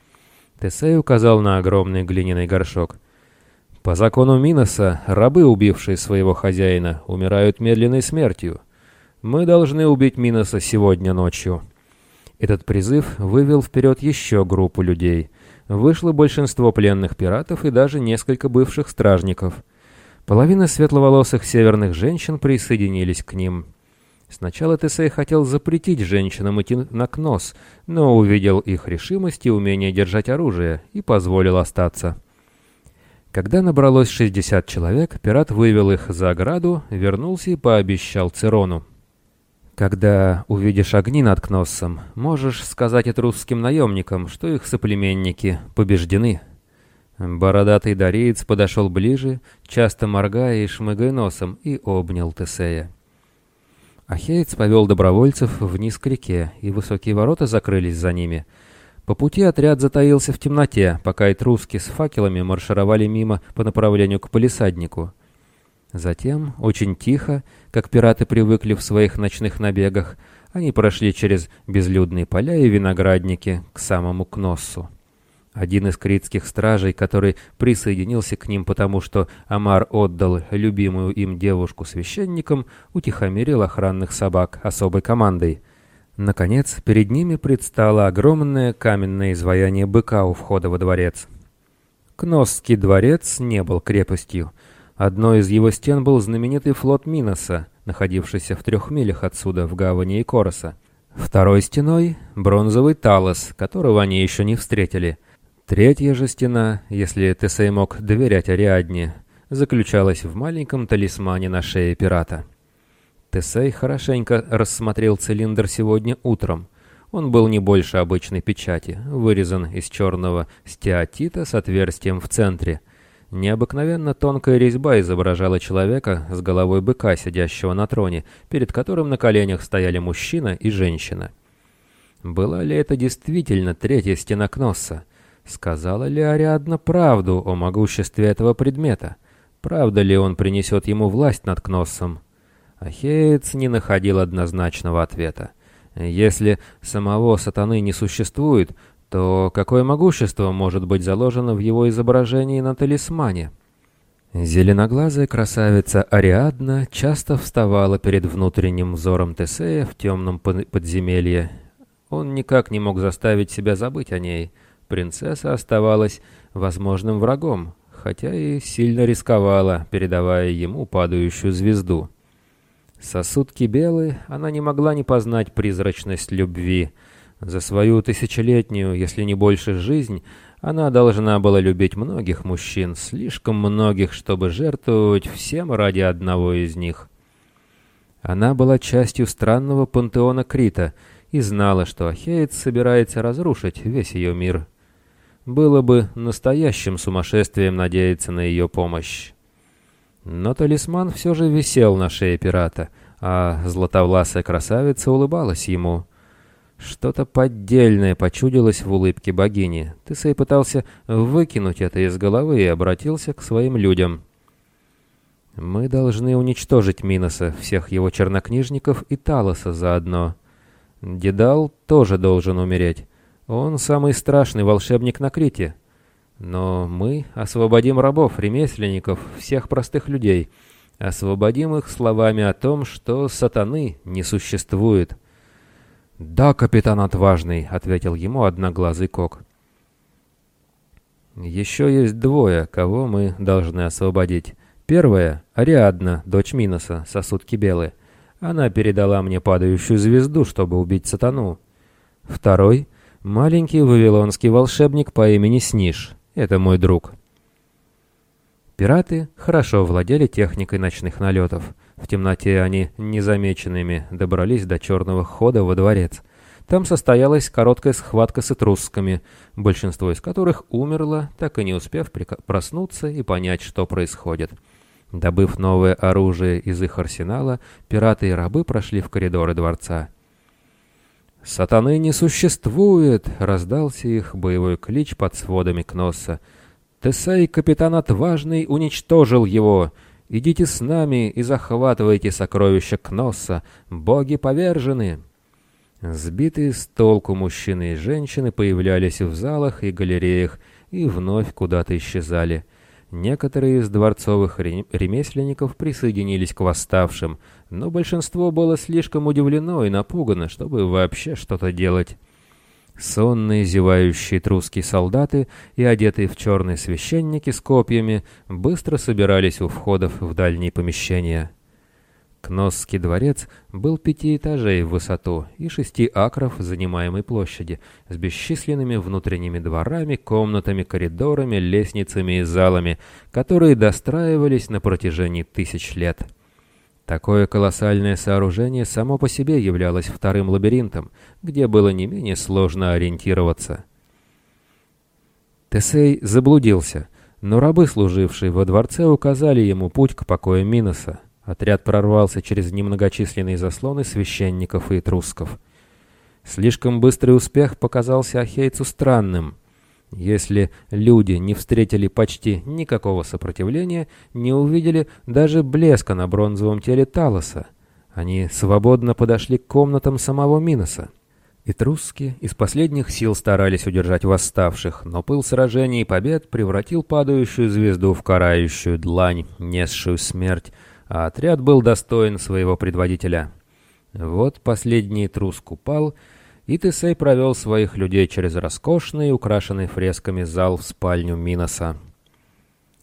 Тесей указал на огромный глиняный горшок. «По закону Миноса, рабы, убившие своего хозяина, умирают медленной смертью. Мы должны убить Миноса сегодня ночью». Этот призыв вывел вперед еще группу людей. Вышло большинство пленных пиратов и даже несколько бывших стражников. Половина светловолосых северных женщин присоединились к ним. Сначала Тесей хотел запретить женщинам идти на Кнос, но увидел их решимость и умение держать оружие и позволил остаться. Когда набралось 60 человек, пират вывел их за ограду, вернулся и пообещал Цирону. Когда увидишь огни над Кноссом, можешь сказать этрусским наемникам, что их соплеменники побеждены. Бородатый дариец подошел ближе, часто моргая и шмыгая носом, и обнял Тесея. Ахеец повел добровольцев вниз к реке, и высокие ворота закрылись за ними. По пути отряд затаился в темноте, пока этруски с факелами маршировали мимо по направлению к полисаднику. Затем, очень тихо, как пираты привыкли в своих ночных набегах, они прошли через безлюдные поля и виноградники к самому Кноссу. Один из критских стражей, который присоединился к ним потому, что Амар отдал любимую им девушку священникам, утихомирил охранных собак особой командой. Наконец, перед ними предстало огромное каменное изваяние быка у входа во дворец. Кносский дворец не был крепостью, Одной из его стен был знаменитый флот Миноса, находившийся в трех милях отсюда, в гавани Икороса. Второй стеной — бронзовый Талос, которого они еще не встретили. Третья же стена, если Тесей мог доверять Ариадне, заключалась в маленьком талисмане на шее пирата. Тесей хорошенько рассмотрел цилиндр сегодня утром. Он был не больше обычной печати, вырезан из черного стеатита с отверстием в центре — Необыкновенно тонкая резьба изображала человека с головой быка, сидящего на троне, перед которым на коленях стояли мужчина и женщина. Была ли это действительно третья стена Кносса? Сказала ли Ариадна правду о могуществе этого предмета? Правда ли он принесет ему власть над Кноссом? Ахеец не находил однозначного ответа. Если самого сатаны не существует, то какое могущество может быть заложено в его изображении на талисмане? Зеленоглазая красавица Ариадна часто вставала перед внутренним взором Тесея в темном подземелье. Он никак не мог заставить себя забыть о ней. Принцесса оставалась возможным врагом, хотя и сильно рисковала, передавая ему падающую звезду. Сосудки белые, она не могла не познать призрачность любви — за свою тысячелетнюю, если не больше, жизнь она должна была любить многих мужчин, слишком многих, чтобы жертвовать всем ради одного из них. Она была частью странного пантеона Крита и знала, что Ахеец собирается разрушить весь ее мир. Было бы настоящим сумасшествием надеяться на ее помощь. Но талисман все же висел на шее пирата, а златовласая красавица улыбалась ему — что-то поддельное почудилось в улыбке богини. Тесей пытался выкинуть это из головы и обратился к своим людям. «Мы должны уничтожить Миноса, всех его чернокнижников и Талоса заодно. Дедал тоже должен умереть. Он самый страшный волшебник на Крите. Но мы освободим рабов, ремесленников, всех простых людей. Освободим их словами о том, что сатаны не существует». «Да, капитан отважный», — ответил ему одноглазый кок. «Еще есть двое, кого мы должны освободить. Первая — Ариадна, дочь Миноса, сосудки белые. Она передала мне падающую звезду, чтобы убить сатану. Второй — маленький вавилонский волшебник по имени Сниш. Это мой друг». Пираты хорошо владели техникой ночных налетов. В темноте они незамеченными добрались до черного хода во дворец. Там состоялась короткая схватка с этрусскими, большинство из которых умерло, так и не успев проснуться и понять, что происходит. Добыв новое оружие из их арсенала, пираты и рабы прошли в коридоры дворца. «Сатаны не существует!» — раздался их боевой клич под сводами Кносса — Тесей, капитан отважный, уничтожил его. Идите с нами и захватывайте сокровища Кносса. Боги повержены!» Сбитые с толку мужчины и женщины появлялись в залах и галереях и вновь куда-то исчезали. Некоторые из дворцовых ремесленников присоединились к восставшим, но большинство было слишком удивлено и напугано, чтобы вообще что-то делать. Сонные, зевающие трусские солдаты и одетые в черные священники с копьями быстро собирались у входов в дальние помещения. Кносский дворец был пяти этажей в высоту и шести акров занимаемой площади, с бесчисленными внутренними дворами, комнатами, коридорами, лестницами и залами, которые достраивались на протяжении тысяч лет. Такое колоссальное сооружение само по себе являлось вторым лабиринтом, где было не менее сложно ориентироваться. Тесей заблудился, но рабы, служившие во дворце, указали ему путь к покою Миноса. Отряд прорвался через немногочисленные заслоны священников и этрусков. Слишком быстрый успех показался Ахейцу странным. Если люди не встретили почти никакого сопротивления, не увидели даже блеска на бронзовом теле Талоса, они свободно подошли к комнатам самого Миноса. Этруски из последних сил старались удержать восставших, но пыл сражений и побед превратил падающую звезду в карающую длань, несшую смерть, а отряд был достоин своего предводителя. Вот последний трус упал, и Тесей провел своих людей через роскошный, украшенный фресками зал в спальню Миноса.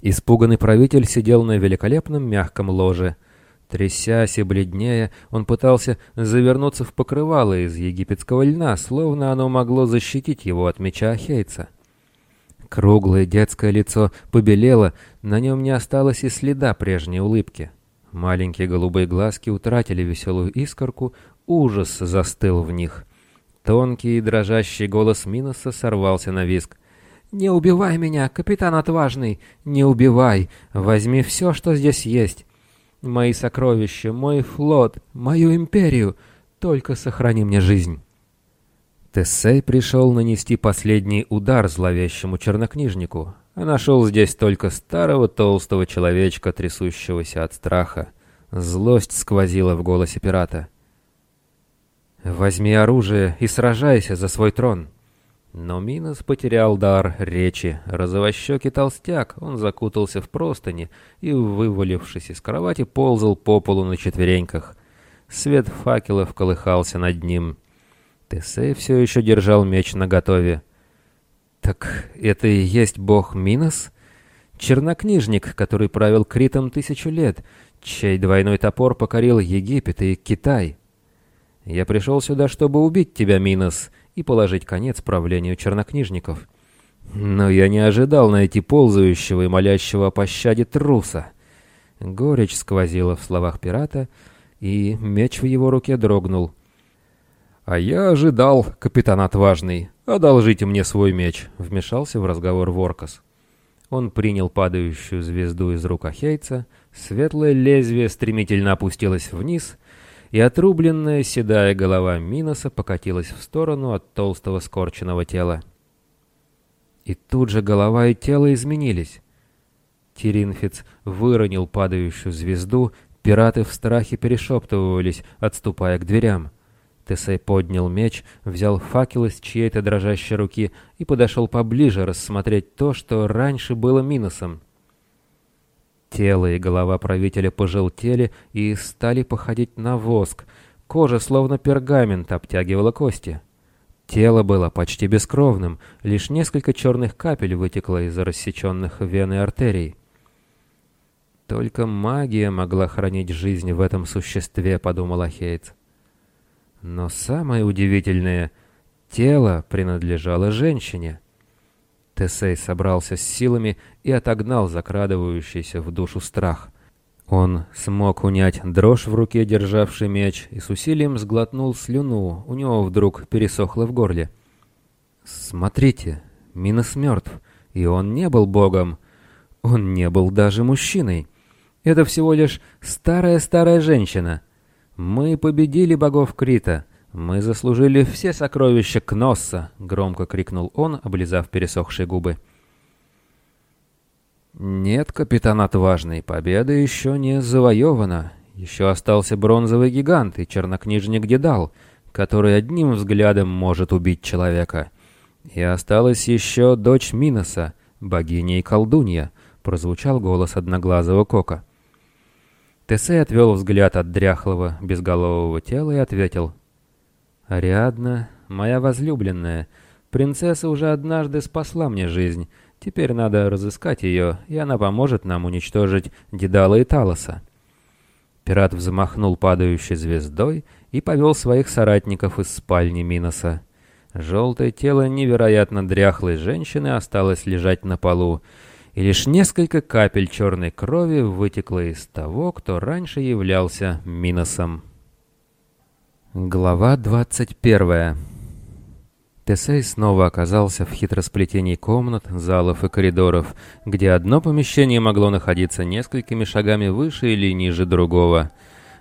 Испуганный правитель сидел на великолепном мягком ложе. Трясясь и бледнее, он пытался завернуться в покрывало из египетского льна, словно оно могло защитить его от меча Ахейца. Круглое детское лицо побелело, на нем не осталось и следа прежней улыбки. Маленькие голубые глазки утратили веселую искорку, ужас застыл в них. Тонкий и дрожащий голос Миноса сорвался на виск. «Не убивай меня, капитан отважный! Не убивай! Возьми все, что здесь есть! Мои сокровища, мой флот, мою империю! Только сохрани мне жизнь!» Тессей пришел нанести последний удар зловещему чернокнижнику, а нашел здесь только старого толстого человечка, трясущегося от страха. Злость сквозила в голосе пирата. «Возьми оружие и сражайся за свой трон!» Но Минос потерял дар речи. Розовощекий толстяк, он закутался в простыни и, вывалившись из кровати, ползал по полу на четвереньках. Свет факелов колыхался над ним. Тесей все еще держал меч наготове. Так это и есть бог Минос? Чернокнижник, который правил Критом тысячу лет, чей двойной топор покорил Египет и Китай. Я пришел сюда, чтобы убить тебя, Минос, и положить конец правлению чернокнижников. Но я не ожидал найти ползающего и молящего о пощаде труса. Горечь сквозила в словах пирата, и меч в его руке дрогнул. «А я ожидал, капитан отважный. Одолжите мне свой меч», — вмешался в разговор Воркас. Он принял падающую звезду из рук Ахейца, светлое лезвие стремительно опустилось вниз, и отрубленная седая голова Миноса покатилась в сторону от толстого скорченного тела. И тут же голова и тело изменились. Теринфиц выронил падающую звезду, пираты в страхе перешептывались, отступая к дверям. Тесей поднял меч, взял факел из чьей-то дрожащей руки и подошел поближе рассмотреть то, что раньше было Миносом. Тело и голова правителя пожелтели и стали походить на воск. Кожа, словно пергамент, обтягивала кости. Тело было почти бескровным, лишь несколько черных капель вытекло из рассеченных вен и артерий. «Только магия могла хранить жизнь в этом существе», — подумал Ахейц. Но самое удивительное — тело принадлежало женщине. Тесей собрался с силами и отогнал закрадывающийся в душу страх. Он смог унять дрожь в руке, державший меч, и с усилием сглотнул слюну, у него вдруг пересохло в горле. «Смотрите, Минос мертв, и он не был богом, он не был даже мужчиной. Это всего лишь старая-старая женщина». «Мы победили богов Крита! Мы заслужили все сокровища Кносса!» — громко крикнул он, облизав пересохшие губы. «Нет, капитан отважный, победа еще не завоевана. Еще остался бронзовый гигант и чернокнижник Дедал, который одним взглядом может убить человека. И осталась еще дочь Миноса, богиня и колдунья, прозвучал голос одноглазого Кока. Тесей отвел взгляд от дряхлого, безголового тела и ответил. «Ариадна, моя возлюбленная, принцесса уже однажды спасла мне жизнь. Теперь надо разыскать ее, и она поможет нам уничтожить Дедала и Талоса». Пират взмахнул падающей звездой и повел своих соратников из спальни Миноса. Желтое тело невероятно дряхлой женщины осталось лежать на полу, и лишь несколько капель черной крови вытекло из того, кто раньше являлся Миносом. Глава 21 Тесей снова оказался в хитросплетении комнат, залов и коридоров, где одно помещение могло находиться несколькими шагами выше или ниже другого.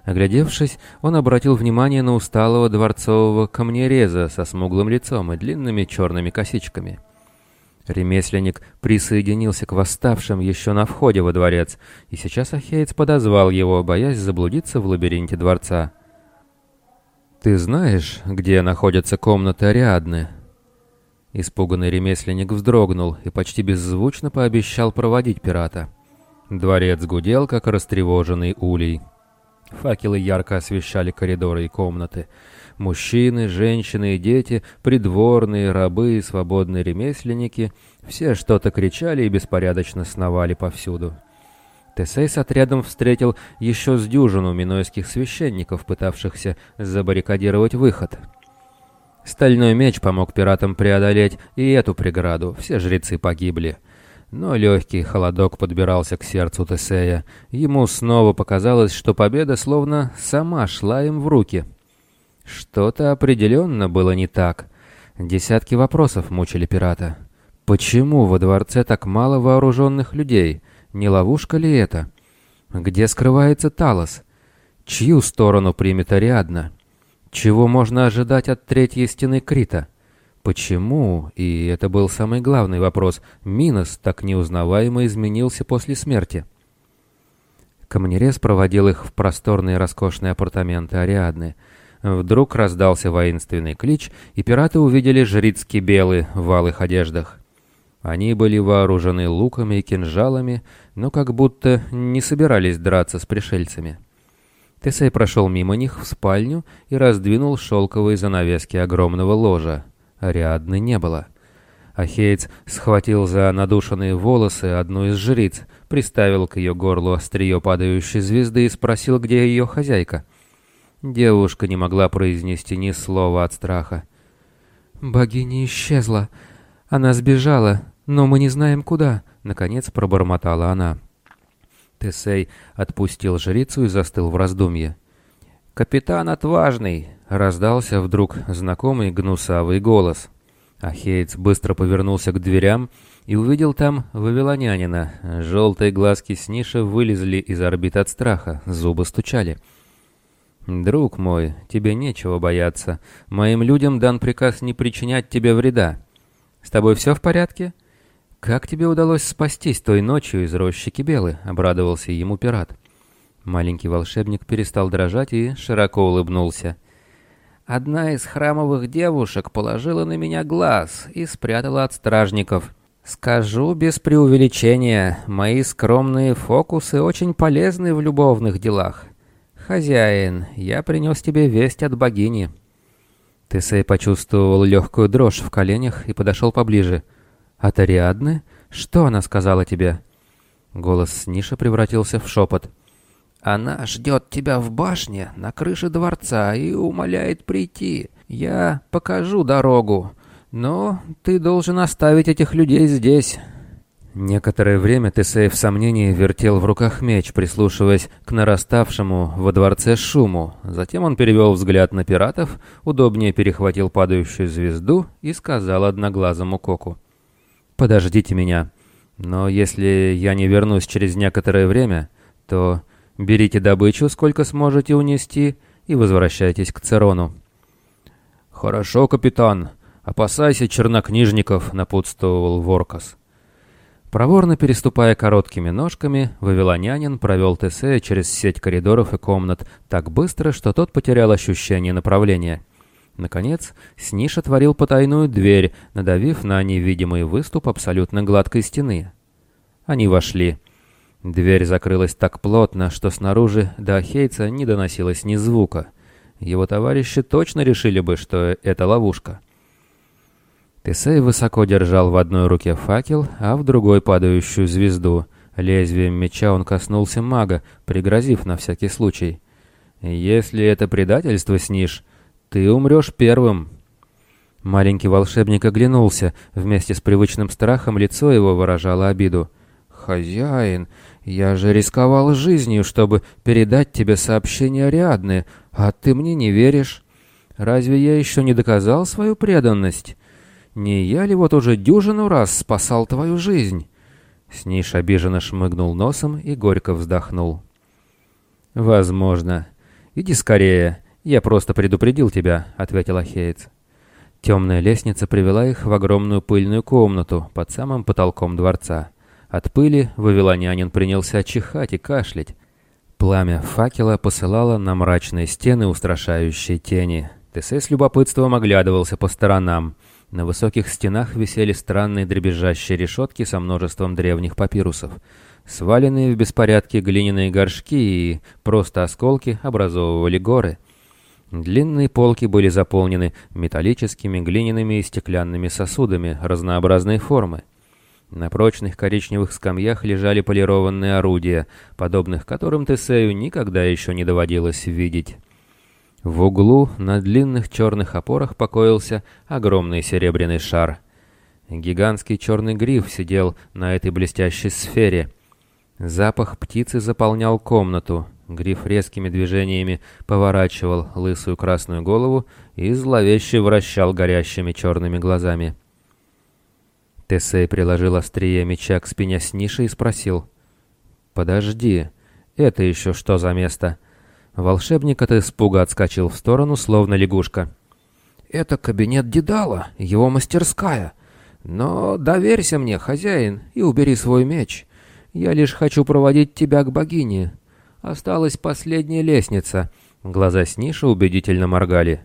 Оглядевшись, он обратил внимание на усталого дворцового камнереза со смуглым лицом и длинными черными косичками. Ремесленник присоединился к восставшим еще на входе во дворец, и сейчас Ахеец подозвал его, боясь заблудиться в лабиринте дворца. «Ты знаешь, где находятся комнаты Ариадны?» Испуганный ремесленник вздрогнул и почти беззвучно пообещал проводить пирата. Дворец гудел, как растревоженный улей. Факелы ярко освещали коридоры и комнаты. Мужчины, женщины и дети, придворные, рабы и свободные ремесленники — все что-то кричали и беспорядочно сновали повсюду. Тесей с отрядом встретил еще с дюжину минойских священников, пытавшихся забаррикадировать выход. Стальной меч помог пиратам преодолеть и эту преграду, все жрецы погибли. Но легкий холодок подбирался к сердцу Тесея. Ему снова показалось, что победа словно сама шла им в руки — что-то определенно было не так. Десятки вопросов мучили пирата. Почему во дворце так мало вооруженных людей? Не ловушка ли это? Где скрывается Талос? Чью сторону примет Ариадна? Чего можно ожидать от третьей стены Крита? Почему, и это был самый главный вопрос, Минос так неузнаваемо изменился после смерти? Камнерез проводил их в просторные роскошные апартаменты Ариадны — Вдруг раздался воинственный клич, и пираты увидели жриц Кибелы в алых одеждах. Они были вооружены луками и кинжалами, но как будто не собирались драться с пришельцами. Тесей прошел мимо них в спальню и раздвинул шелковые занавески огромного ложа. Ариадны не было. Ахеец схватил за надушенные волосы одну из жриц, приставил к ее горлу острие падающей звезды и спросил, где ее хозяйка — Девушка не могла произнести ни слова от страха. «Богиня исчезла. Она сбежала, но мы не знаем куда», — наконец пробормотала она. Тесей отпустил жрицу и застыл в раздумье. «Капитан отважный!» — раздался вдруг знакомый гнусавый голос. Ахеец быстро повернулся к дверям и увидел там вавилонянина. Желтые глазки Сниша вылезли из орбит от страха, зубы стучали — «Друг мой, тебе нечего бояться. Моим людям дан приказ не причинять тебе вреда. С тобой все в порядке?» «Как тебе удалось спастись той ночью из рощи Кибелы?» — обрадовался ему пират. Маленький волшебник перестал дрожать и широко улыбнулся. «Одна из храмовых девушек положила на меня глаз и спрятала от стражников. Скажу без преувеличения, мои скромные фокусы очень полезны в любовных делах. «Хозяин, я принес тебе весть от богини». Тесей почувствовал легкую дрожь в коленях и подошел поближе. «От Ариадны? Что она сказала тебе?» Голос Ниша превратился в шепот. «Она ждет тебя в башне на крыше дворца и умоляет прийти. Я покажу дорогу, но ты должен оставить этих людей здесь». Некоторое время Тесей в сомнении вертел в руках меч, прислушиваясь к нараставшему во дворце шуму. Затем он перевел взгляд на пиратов, удобнее перехватил падающую звезду и сказал одноглазому Коку. «Подождите меня. Но если я не вернусь через некоторое время, то берите добычу, сколько сможете унести, и возвращайтесь к Церону». «Хорошо, капитан. Опасайся чернокнижников», — напутствовал Воркас. Проворно переступая короткими ножками, вавилонянин провел Тесея через сеть коридоров и комнат так быстро, что тот потерял ощущение направления. Наконец, Сниш отворил потайную дверь, надавив на невидимый выступ абсолютно гладкой стены. Они вошли. Дверь закрылась так плотно, что снаружи до Ахейца не доносилось ни звука. Его товарищи точно решили бы, что это ловушка. Тесей высоко держал в одной руке факел, а в другой падающую звезду. Лезвием меча он коснулся мага, пригрозив на всякий случай. «Если это предательство, Сниш, ты умрешь первым». Маленький волшебник оглянулся. Вместе с привычным страхом лицо его выражало обиду. «Хозяин, я же рисковал жизнью, чтобы передать тебе сообщение Ариадны, а ты мне не веришь. Разве я еще не доказал свою преданность?» Не я ли вот уже дюжину раз спасал твою жизнь?» Сниш обиженно шмыгнул носом и горько вздохнул. «Возможно. Иди скорее. Я просто предупредил тебя», — ответил Ахеец. Темная лестница привела их в огромную пыльную комнату под самым потолком дворца. От пыли вавилонянин принялся чихать и кашлять. Пламя факела посылало на мрачные стены устрашающие тени. Тесей с любопытством оглядывался по сторонам — на высоких стенах висели странные дребезжащие решетки со множеством древних папирусов. Сваленные в беспорядке глиняные горшки и просто осколки образовывали горы. Длинные полки были заполнены металлическими, глиняными и стеклянными сосудами разнообразной формы. На прочных коричневых скамьях лежали полированные орудия, подобных которым Тесею никогда еще не доводилось видеть. В углу на длинных черных опорах покоился огромный серебряный шар. Гигантский черный гриф сидел на этой блестящей сфере. Запах птицы заполнял комнату. Гриф резкими движениями поворачивал лысую красную голову и зловеще вращал горящими черными глазами. Тесей приложил острие меча к спине Сниши и спросил. «Подожди, это еще что за место?» Волшебник от испуга отскочил в сторону, словно лягушка. «Это кабинет Дедала, его мастерская. Но доверься мне, хозяин, и убери свой меч. Я лишь хочу проводить тебя к богине. Осталась последняя лестница». Глаза Сниши убедительно моргали.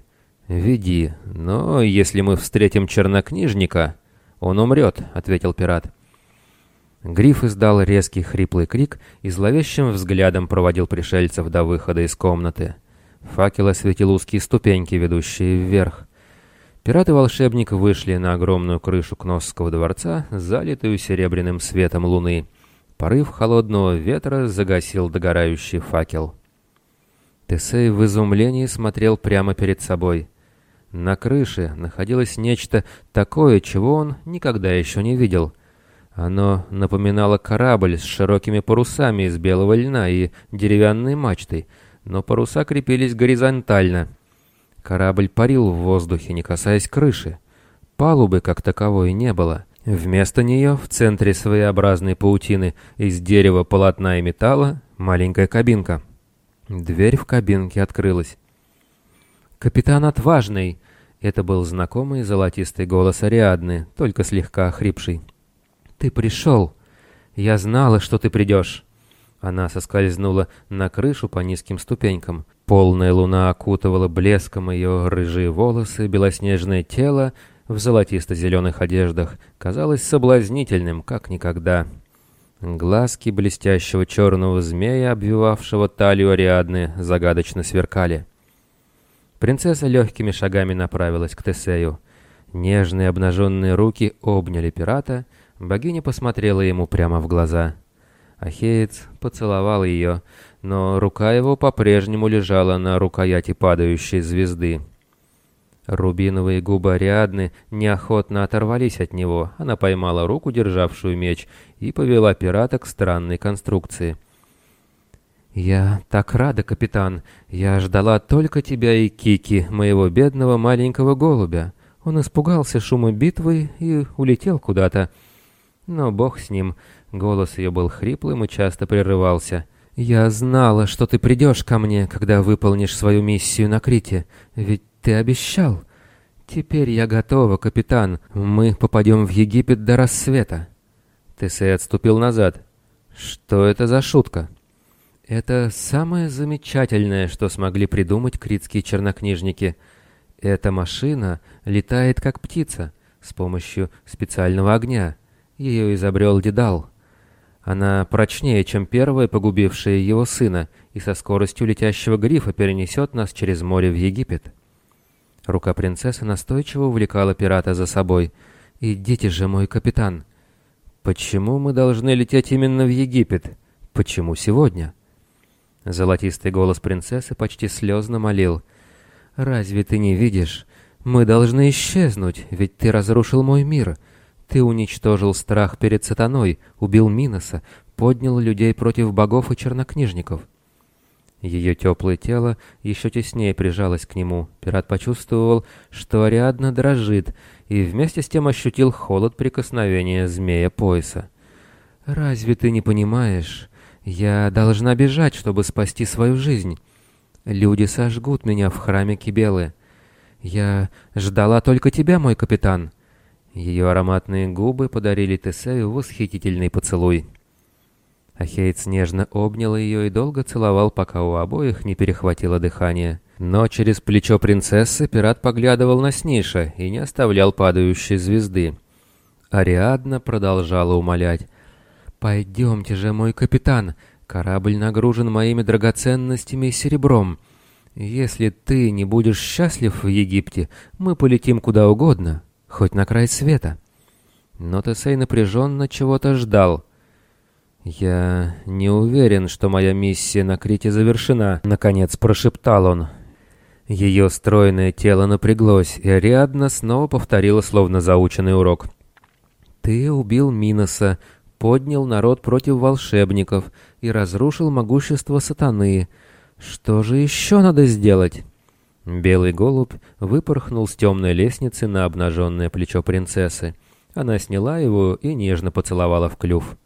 «Веди, но если мы встретим чернокнижника, он умрет», — ответил пират. Гриф издал резкий хриплый крик и зловещим взглядом проводил пришельцев до выхода из комнаты. Факел осветил узкие ступеньки, ведущие вверх. Пираты-волшебник вышли на огромную крышу Кносского дворца, залитую серебряным светом луны. Порыв холодного ветра загасил догорающий факел. Тесей в изумлении смотрел прямо перед собой. На крыше находилось нечто такое, чего он никогда еще не видел — оно напоминало корабль с широкими парусами из белого льна и деревянной мачтой, но паруса крепились горизонтально. Корабль парил в воздухе, не касаясь крыши. Палубы, как таковой, не было. Вместо нее, в центре своеобразной паутины из дерева, полотна и металла, маленькая кабинка. Дверь в кабинке открылась. «Капитан Отважный!» Это был знакомый золотистый голос Ариадны, только слегка охрипший. «Ты пришел! Я знала, что ты придешь!» Она соскользнула на крышу по низким ступенькам. Полная луна окутывала блеском ее рыжие волосы, белоснежное тело в золотисто-зеленых одеждах казалось соблазнительным, как никогда. Глазки блестящего черного змея, обвивавшего талию Ариадны, загадочно сверкали. Принцесса легкими шагами направилась к Тесею. Нежные обнаженные руки обняли пирата — Богиня посмотрела ему прямо в глаза. Ахеец поцеловал ее, но рука его по-прежнему лежала на рукояти падающей звезды. Рубиновые губы Ариадны неохотно оторвались от него. Она поймала руку, державшую меч, и повела пирата к странной конструкции. «Я так рада, капитан. Я ждала только тебя и Кики, моего бедного маленького голубя. Он испугался шума битвы и улетел куда-то. Но бог с ним. Голос ее был хриплым и часто прерывался. «Я знала, что ты придешь ко мне, когда выполнишь свою миссию на Крите. Ведь ты обещал. Теперь я готова, капитан. Мы попадем в Египет до рассвета». Тесей отступил назад. «Что это за шутка?» «Это самое замечательное, что смогли придумать критские чернокнижники. Эта машина летает как птица, с помощью специального огня». Ее изобрел Дедал. Она прочнее, чем первая, погубившая его сына, и со скоростью летящего грифа перенесет нас через море в Египет. Рука принцессы настойчиво увлекала пирата за собой. «Идите же, мой капитан!» «Почему мы должны лететь именно в Египет? Почему сегодня?» Золотистый голос принцессы почти слезно молил. «Разве ты не видишь? Мы должны исчезнуть, ведь ты разрушил мой мир. Ты уничтожил страх перед сатаной, убил Миноса, поднял людей против богов и чернокнижников. Ее теплое тело еще теснее прижалось к нему. Пират почувствовал, что Ариадна дрожит, и вместе с тем ощутил холод прикосновения змея пояса. «Разве ты не понимаешь? Я должна бежать, чтобы спасти свою жизнь. Люди сожгут меня в храме Кибелы. Я ждала только тебя, мой капитан». Ее ароматные губы подарили Тесею восхитительный поцелуй. Ахейц нежно обнял ее и долго целовал, пока у обоих не перехватило дыхание. Но через плечо принцессы пират поглядывал на Сниша и не оставлял падающей звезды. Ариадна продолжала умолять. «Пойдемте же, мой капитан, корабль нагружен моими драгоценностями и серебром. Если ты не будешь счастлив в Египте, мы полетим куда угодно» хоть на край света. Но Тесей напряженно чего-то ждал. «Я не уверен, что моя миссия на Крите завершена», — наконец прошептал он. Ее стройное тело напряглось, и Ариадна снова повторила словно заученный урок. «Ты убил Миноса, поднял народ против волшебников и разрушил могущество сатаны. Что же еще надо сделать?» Белый голубь выпорхнул с темной лестницы на обнаженное плечо принцессы. Она сняла его и нежно поцеловала в клюв.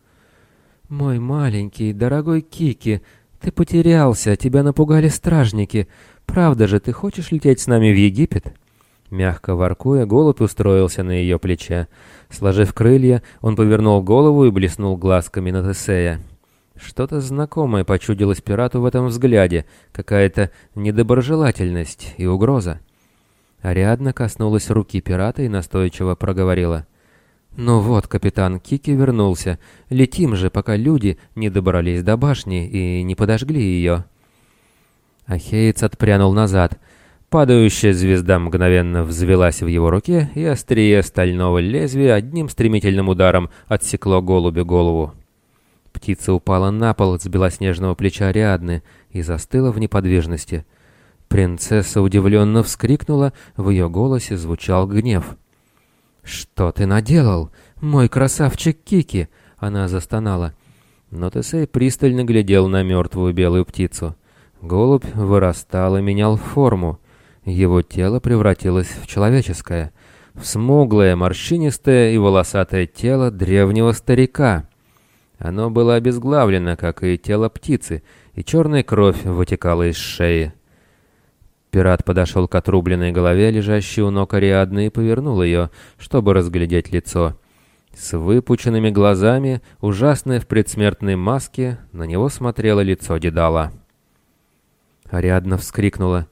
«Мой маленький, дорогой Кики, ты потерялся, тебя напугали стражники. Правда же, ты хочешь лететь с нами в Египет?» Мягко воркуя, голубь устроился на ее плече. Сложив крылья, он повернул голову и блеснул глазками на Тесея. Что-то знакомое почудилось пирату в этом взгляде, какая-то недоброжелательность и угроза. Ариадна коснулась руки пирата и настойчиво проговорила. «Ну вот, капитан, Кики вернулся. Летим же, пока люди не добрались до башни и не подожгли ее». Ахеец отпрянул назад. Падающая звезда мгновенно взвелась в его руке, и острие стального лезвия одним стремительным ударом отсекло голубю голову. Птица упала на пол с белоснежного плеча Ариадны и застыла в неподвижности. Принцесса удивленно вскрикнула, в ее голосе звучал гнев. «Что ты наделал? Мой красавчик Кики!» — она застонала. Но Тесей пристально глядел на мертвую белую птицу. Голубь вырастал и менял форму. Его тело превратилось в человеческое, в смуглое, морщинистое и волосатое тело древнего старика — оно было обезглавлено, как и тело птицы, и черная кровь вытекала из шеи. Пират подошел к отрубленной голове, лежащей у ног Ариадны, и повернул ее, чтобы разглядеть лицо. С выпученными глазами, ужасное в предсмертной маске, на него смотрело лицо Дедала. Ариадна вскрикнула.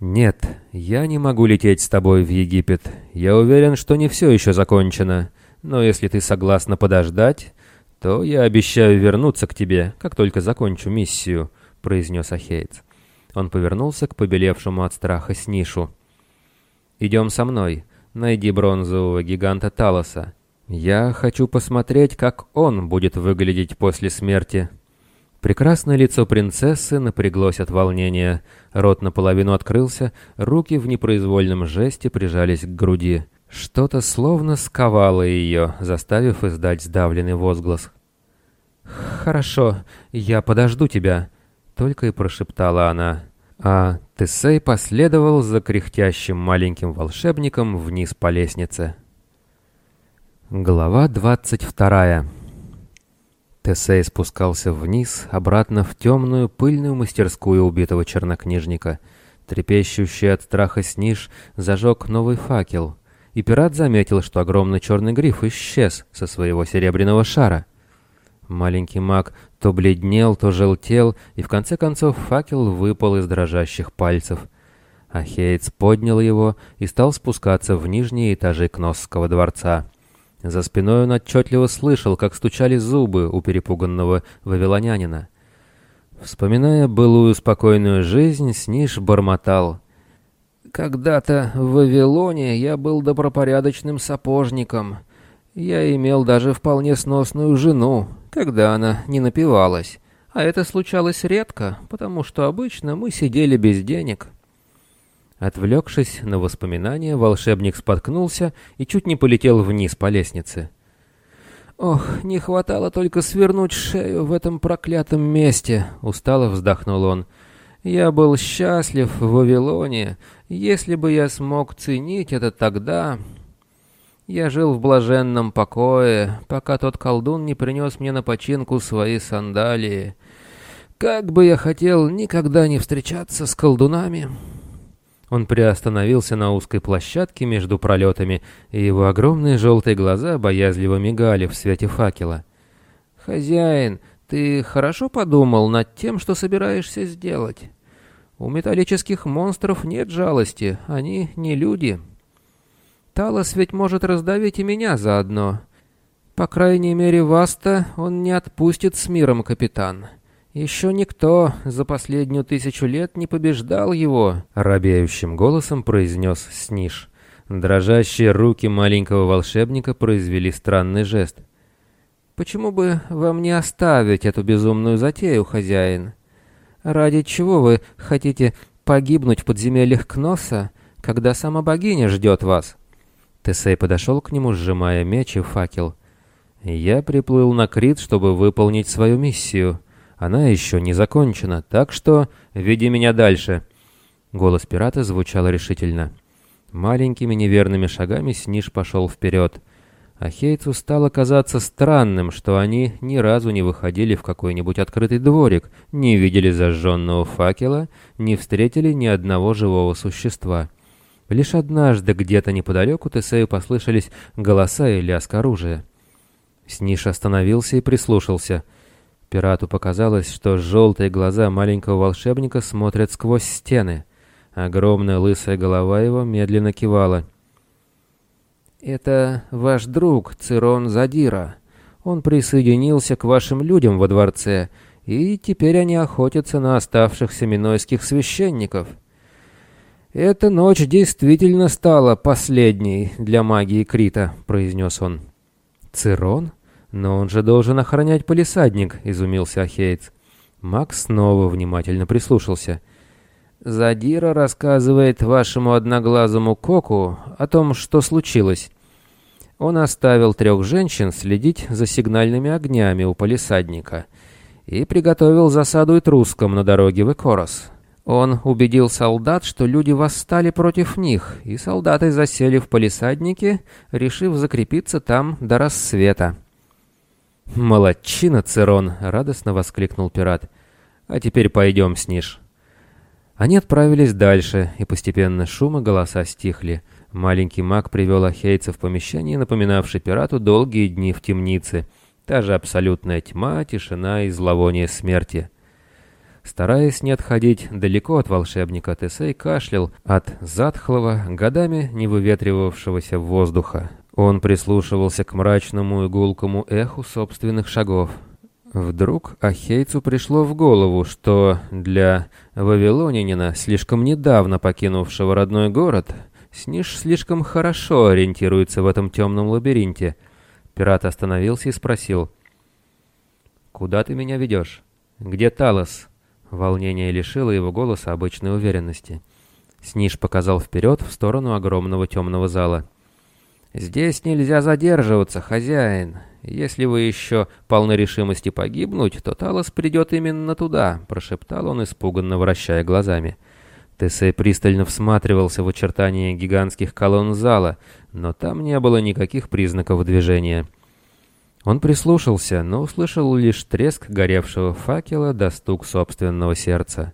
«Нет, я не могу лететь с тобой в Египет. Я уверен, что не все еще закончено. Но если ты согласна подождать, то я обещаю вернуться к тебе, как только закончу миссию», — произнес Ахейц. Он повернулся к побелевшему от страха Снишу. «Идем со мной. Найди бронзового гиганта Талоса. Я хочу посмотреть, как он будет выглядеть после смерти». Прекрасное лицо принцессы напряглось от волнения. Рот наполовину открылся, руки в непроизвольном жесте прижались к груди. Что-то словно сковало ее, заставив издать сдавленный возглас. «Хорошо, я подожду тебя», — только и прошептала она. А Тесей последовал за кряхтящим маленьким волшебником вниз по лестнице. Глава двадцать вторая Тесей спускался вниз, обратно в темную пыльную мастерскую убитого чернокнижника. Трепещущий от страха сниж зажег новый факел — и пират заметил, что огромный черный гриф исчез со своего серебряного шара. Маленький маг то бледнел, то желтел, и в конце концов факел выпал из дрожащих пальцев. Ахеец поднял его и стал спускаться в нижние этажи Кносского дворца. За спиной он отчетливо слышал, как стучали зубы у перепуганного вавилонянина. Вспоминая былую спокойную жизнь, Сниш бормотал. «Когда-то в Вавилоне я был добропорядочным сапожником. Я имел даже вполне сносную жену, когда она не напивалась. А это случалось редко, потому что обычно мы сидели без денег». Отвлекшись на воспоминания, волшебник споткнулся и чуть не полетел вниз по лестнице. «Ох, не хватало только свернуть шею в этом проклятом месте!» — устало вздохнул он. «Я был счастлив в Вавилоне. Если бы я смог ценить это тогда...» Я жил в блаженном покое, пока тот колдун не принес мне на починку свои сандалии. Как бы я хотел никогда не встречаться с колдунами!» Он приостановился на узкой площадке между пролетами, и его огромные желтые глаза боязливо мигали в свете факела. «Хозяин, ты хорошо подумал над тем, что собираешься сделать? У металлических монстров нет жалости, они не люди. Талос ведь может раздавить и меня заодно. По крайней мере, вас-то он не отпустит с миром, капитан». «Еще никто за последнюю тысячу лет не побеждал его», — робеющим голосом произнес Сниш. Дрожащие руки маленького волшебника произвели странный жест. «Почему бы вам не оставить эту безумную затею, хозяин? Ради чего вы хотите погибнуть в подземельях Кноса, когда сама богиня ждет вас?» Тесей подошел к нему, сжимая меч и факел. «Я приплыл на Крит, чтобы выполнить свою миссию». Она еще не закончена, так что веди меня дальше». Голос пирата звучал решительно. Маленькими неверными шагами Сниш пошел вперед. А Хейцу стало казаться странным, что они ни разу не выходили в какой-нибудь открытый дворик, не видели зажженного факела, не встретили ни одного живого существа. Лишь однажды где-то неподалеку Тесею послышались голоса и лязг оружия. Сниш остановился и прислушался — Пирату показалось, что желтые глаза маленького волшебника смотрят сквозь стены. Огромная лысая голова его медленно кивала. «Это ваш друг, Цирон Задира. Он присоединился к вашим людям во дворце, и теперь они охотятся на оставшихся минойских священников». «Эта ночь действительно стала последней для магии Крита», — произнес он. «Цирон?» «Но он же должен охранять полисадник», — изумился Ахейц. Макс снова внимательно прислушался. «Задира рассказывает вашему одноглазому Коку о том, что случилось. Он оставил трех женщин следить за сигнальными огнями у полисадника и приготовил засаду этрускам на дороге в Экорос. Он убедил солдат, что люди восстали против них, и солдаты засели в полисаднике, решив закрепиться там до рассвета. «Молодчина, Церон!» — радостно воскликнул пират. «А теперь пойдем, Сниж». Они отправились дальше, и постепенно шум и голоса стихли. Маленький маг привел Ахейца в помещение, напоминавшее пирату долгие дни в темнице. Та же абсолютная тьма, тишина и зловоние смерти. Стараясь не отходить далеко от волшебника, Тесей кашлял от затхлого, годами не выветривавшегося воздуха. Он прислушивался к мрачному и гулкому эху собственных шагов. Вдруг Ахейцу пришло в голову, что для вавилонянина, слишком недавно покинувшего родной город, Сниж слишком хорошо ориентируется в этом темном лабиринте. Пират остановился и спросил. «Куда ты меня ведешь? Где Талос?» Волнение лишило его голоса обычной уверенности. Сниж показал вперед в сторону огромного темного зала. «Здесь нельзя задерживаться, хозяин. Если вы еще полны решимости погибнуть, то Талос придет именно туда», — прошептал он, испуганно вращая глазами. Тесей пристально всматривался в очертания гигантских колонн зала, но там не было никаких признаков движения. Он прислушался, но услышал лишь треск горевшего факела до стук собственного сердца.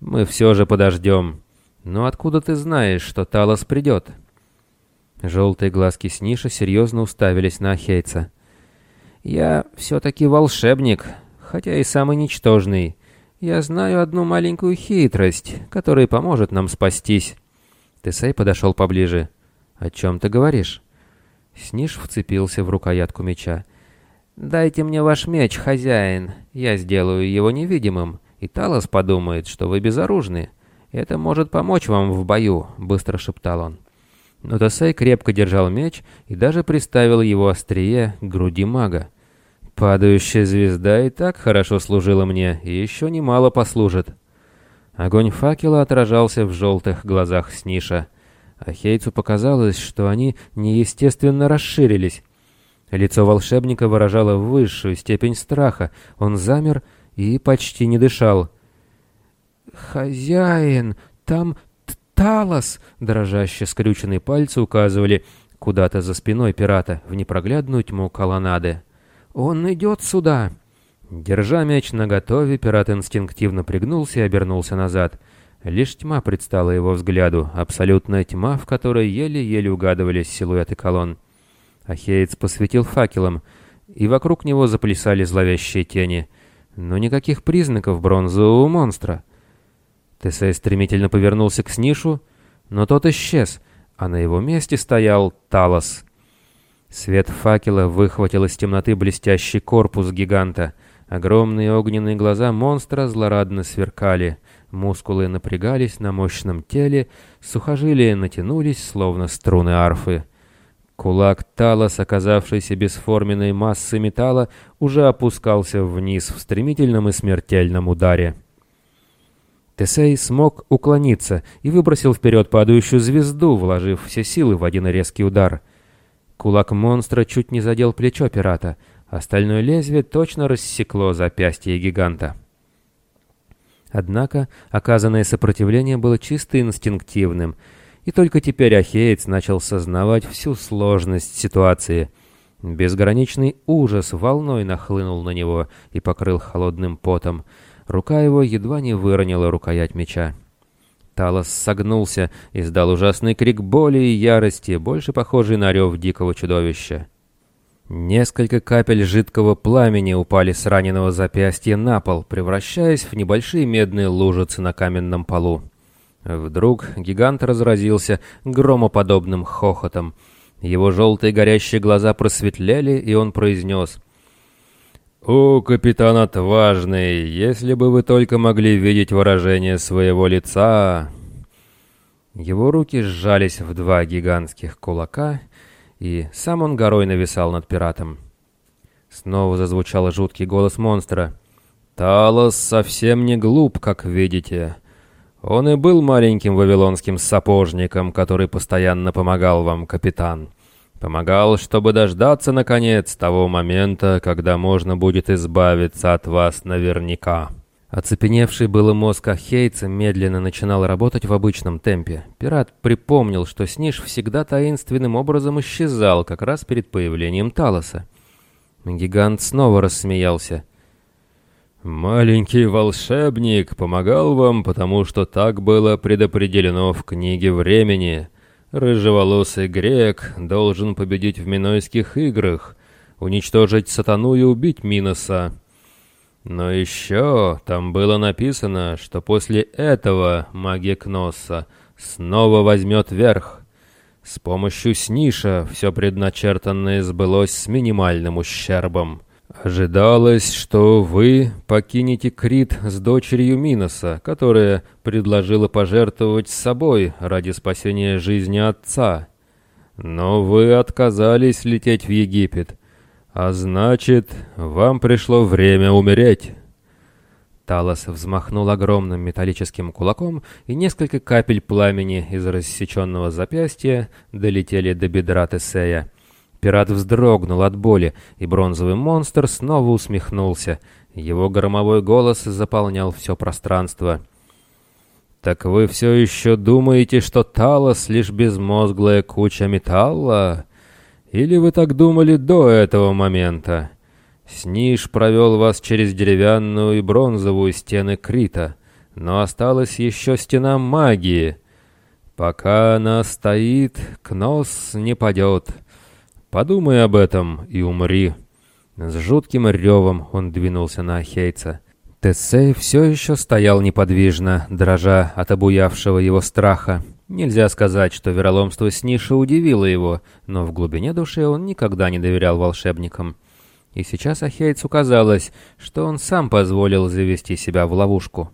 «Мы все же подождем. Но откуда ты знаешь, что Талос придет?» Желтые глазки Сниша серьезно уставились на Ахейца. «Я все-таки волшебник, хотя и самый ничтожный. Я знаю одну маленькую хитрость, которая поможет нам спастись». Тесей подошел поближе. «О чем ты говоришь?» Сниж вцепился в рукоятку меча. «Дайте мне ваш меч, хозяин. Я сделаю его невидимым, и Талос подумает, что вы безоружны. Это может помочь вам в бою», — быстро шептал он. Но Тосей крепко держал меч и даже приставил его острие к груди мага. «Падающая звезда и так хорошо служила мне, и еще немало послужит». Огонь факела отражался в желтых глазах Сниша. А Хейцу показалось, что они неестественно расширились. Лицо волшебника выражало высшую степень страха. Он замер и почти не дышал. «Хозяин, там Талос!» Дрожащие скрюченные пальцы указывали куда-то за спиной пирата в непроглядную тьму колоннады. «Он идет сюда!» Держа меч наготове, пират инстинктивно пригнулся и обернулся назад. Лишь тьма предстала его взгляду, абсолютная тьма, в которой еле-еле угадывались силуэты колонн. Ахеец посветил факелом, и вокруг него заплясали зловещие тени. Но никаких признаков бронзового монстра. Тесей стремительно повернулся к Снишу, но тот исчез, а на его месте стоял Талос. Свет факела выхватил из темноты блестящий корпус гиганта — Огромные огненные глаза монстра злорадно сверкали, мускулы напрягались на мощном теле, сухожилия натянулись, словно струны арфы. Кулак Талос, оказавшийся бесформенной массой металла, уже опускался вниз в стремительном и смертельном ударе. Тесей смог уклониться и выбросил вперед падающую звезду, вложив все силы в один резкий удар. Кулак монстра чуть не задел плечо пирата — Остальное лезвие точно рассекло запястье гиганта. Однако оказанное сопротивление было чисто инстинктивным, и только теперь Ахеец начал сознавать всю сложность ситуации. Безграничный ужас волной нахлынул на него и покрыл холодным потом. Рука его едва не выронила рукоять меча. Талос согнулся, и издал ужасный крик боли и ярости, больше похожий на рев дикого чудовища. Несколько капель жидкого пламени упали с раненого запястья на пол, превращаясь в небольшие медные лужицы на каменном полу. Вдруг гигант разразился громоподобным хохотом. Его желтые горящие глаза просветлели, и он произнес «О, капитан отважный, если бы вы только могли видеть выражение своего лица!» Его руки сжались в два гигантских кулака, и сам он горой нависал над пиратом. Снова зазвучал жуткий голос монстра. «Талос совсем не глуп, как видите. Он и был маленьким вавилонским сапожником, который постоянно помогал вам, капитан. Помогал, чтобы дождаться, наконец, того момента, когда можно будет избавиться от вас наверняка». Оцепеневший было мозг Ахейца медленно начинал работать в обычном темпе. Пират припомнил, что Сниж всегда таинственным образом исчезал как раз перед появлением Талоса. Гигант снова рассмеялся. «Маленький волшебник помогал вам, потому что так было предопределено в книге времени. Рыжеволосый грек должен победить в Минойских играх, уничтожить сатану и убить Миноса». Но еще там было написано, что после этого магия Кносса снова возьмет верх. С помощью Сниша все предначертанное сбылось с минимальным ущербом. Ожидалось, что вы покинете Крит с дочерью Миноса, которая предложила пожертвовать собой ради спасения жизни отца. Но вы отказались лететь в Египет, «А значит, вам пришло время умереть!» Талос взмахнул огромным металлическим кулаком, и несколько капель пламени из рассеченного запястья долетели до бедра Тесея. Пират вздрогнул от боли, и бронзовый монстр снова усмехнулся. Его громовой голос заполнял все пространство. «Так вы все еще думаете, что Талос — лишь безмозглая куча металла?» Или вы так думали до этого момента? Сниж провел вас через деревянную и бронзовую стены Крита, но осталась еще стена магии. Пока она стоит, Кнос не падет. Подумай об этом и умри. С жутким ревом он двинулся на Ахейца. Тесей все еще стоял неподвижно, дрожа от обуявшего его страха. Нельзя сказать, что вероломство Сниша удивило его, но в глубине души он никогда не доверял волшебникам. И сейчас Ахейцу казалось, что он сам позволил завести себя в ловушку.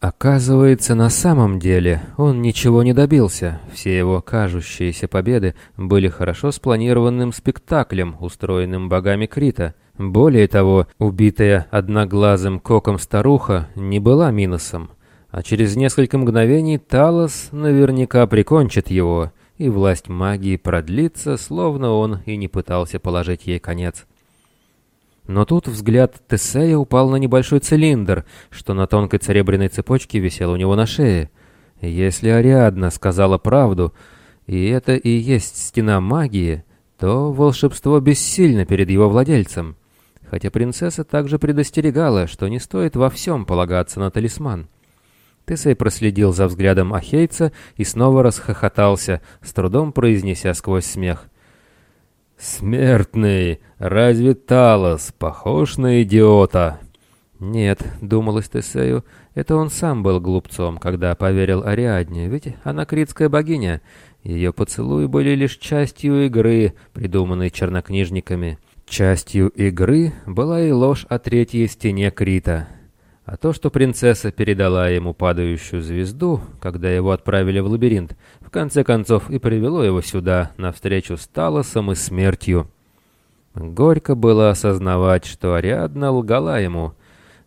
Оказывается, на самом деле он ничего не добился. Все его кажущиеся победы были хорошо спланированным спектаклем, устроенным богами Крита. Более того, убитая одноглазым коком старуха не была минусом а через несколько мгновений Талос наверняка прикончит его, и власть магии продлится, словно он и не пытался положить ей конец. Но тут взгляд Тесея упал на небольшой цилиндр, что на тонкой серебряной цепочке висел у него на шее. Если Ариадна сказала правду, и это и есть стена магии, то волшебство бессильно перед его владельцем. Хотя принцесса также предостерегала, что не стоит во всем полагаться на талисман. Тесей проследил за взглядом Ахейца и снова расхохотался, с трудом произнеся сквозь смех. «Смертный! Разве Талос похож на идиота?» «Нет», — думалось Тесею, — «это он сам был глупцом, когда поверил Ариадне, ведь она критская богиня. Ее поцелуи были лишь частью игры, придуманной чернокнижниками. Частью игры была и ложь о третьей стене Крита, а то, что принцесса передала ему падающую звезду, когда его отправили в лабиринт, в конце концов и привело его сюда, навстречу с Талосом и смертью. Горько было осознавать, что Ариадна лгала ему.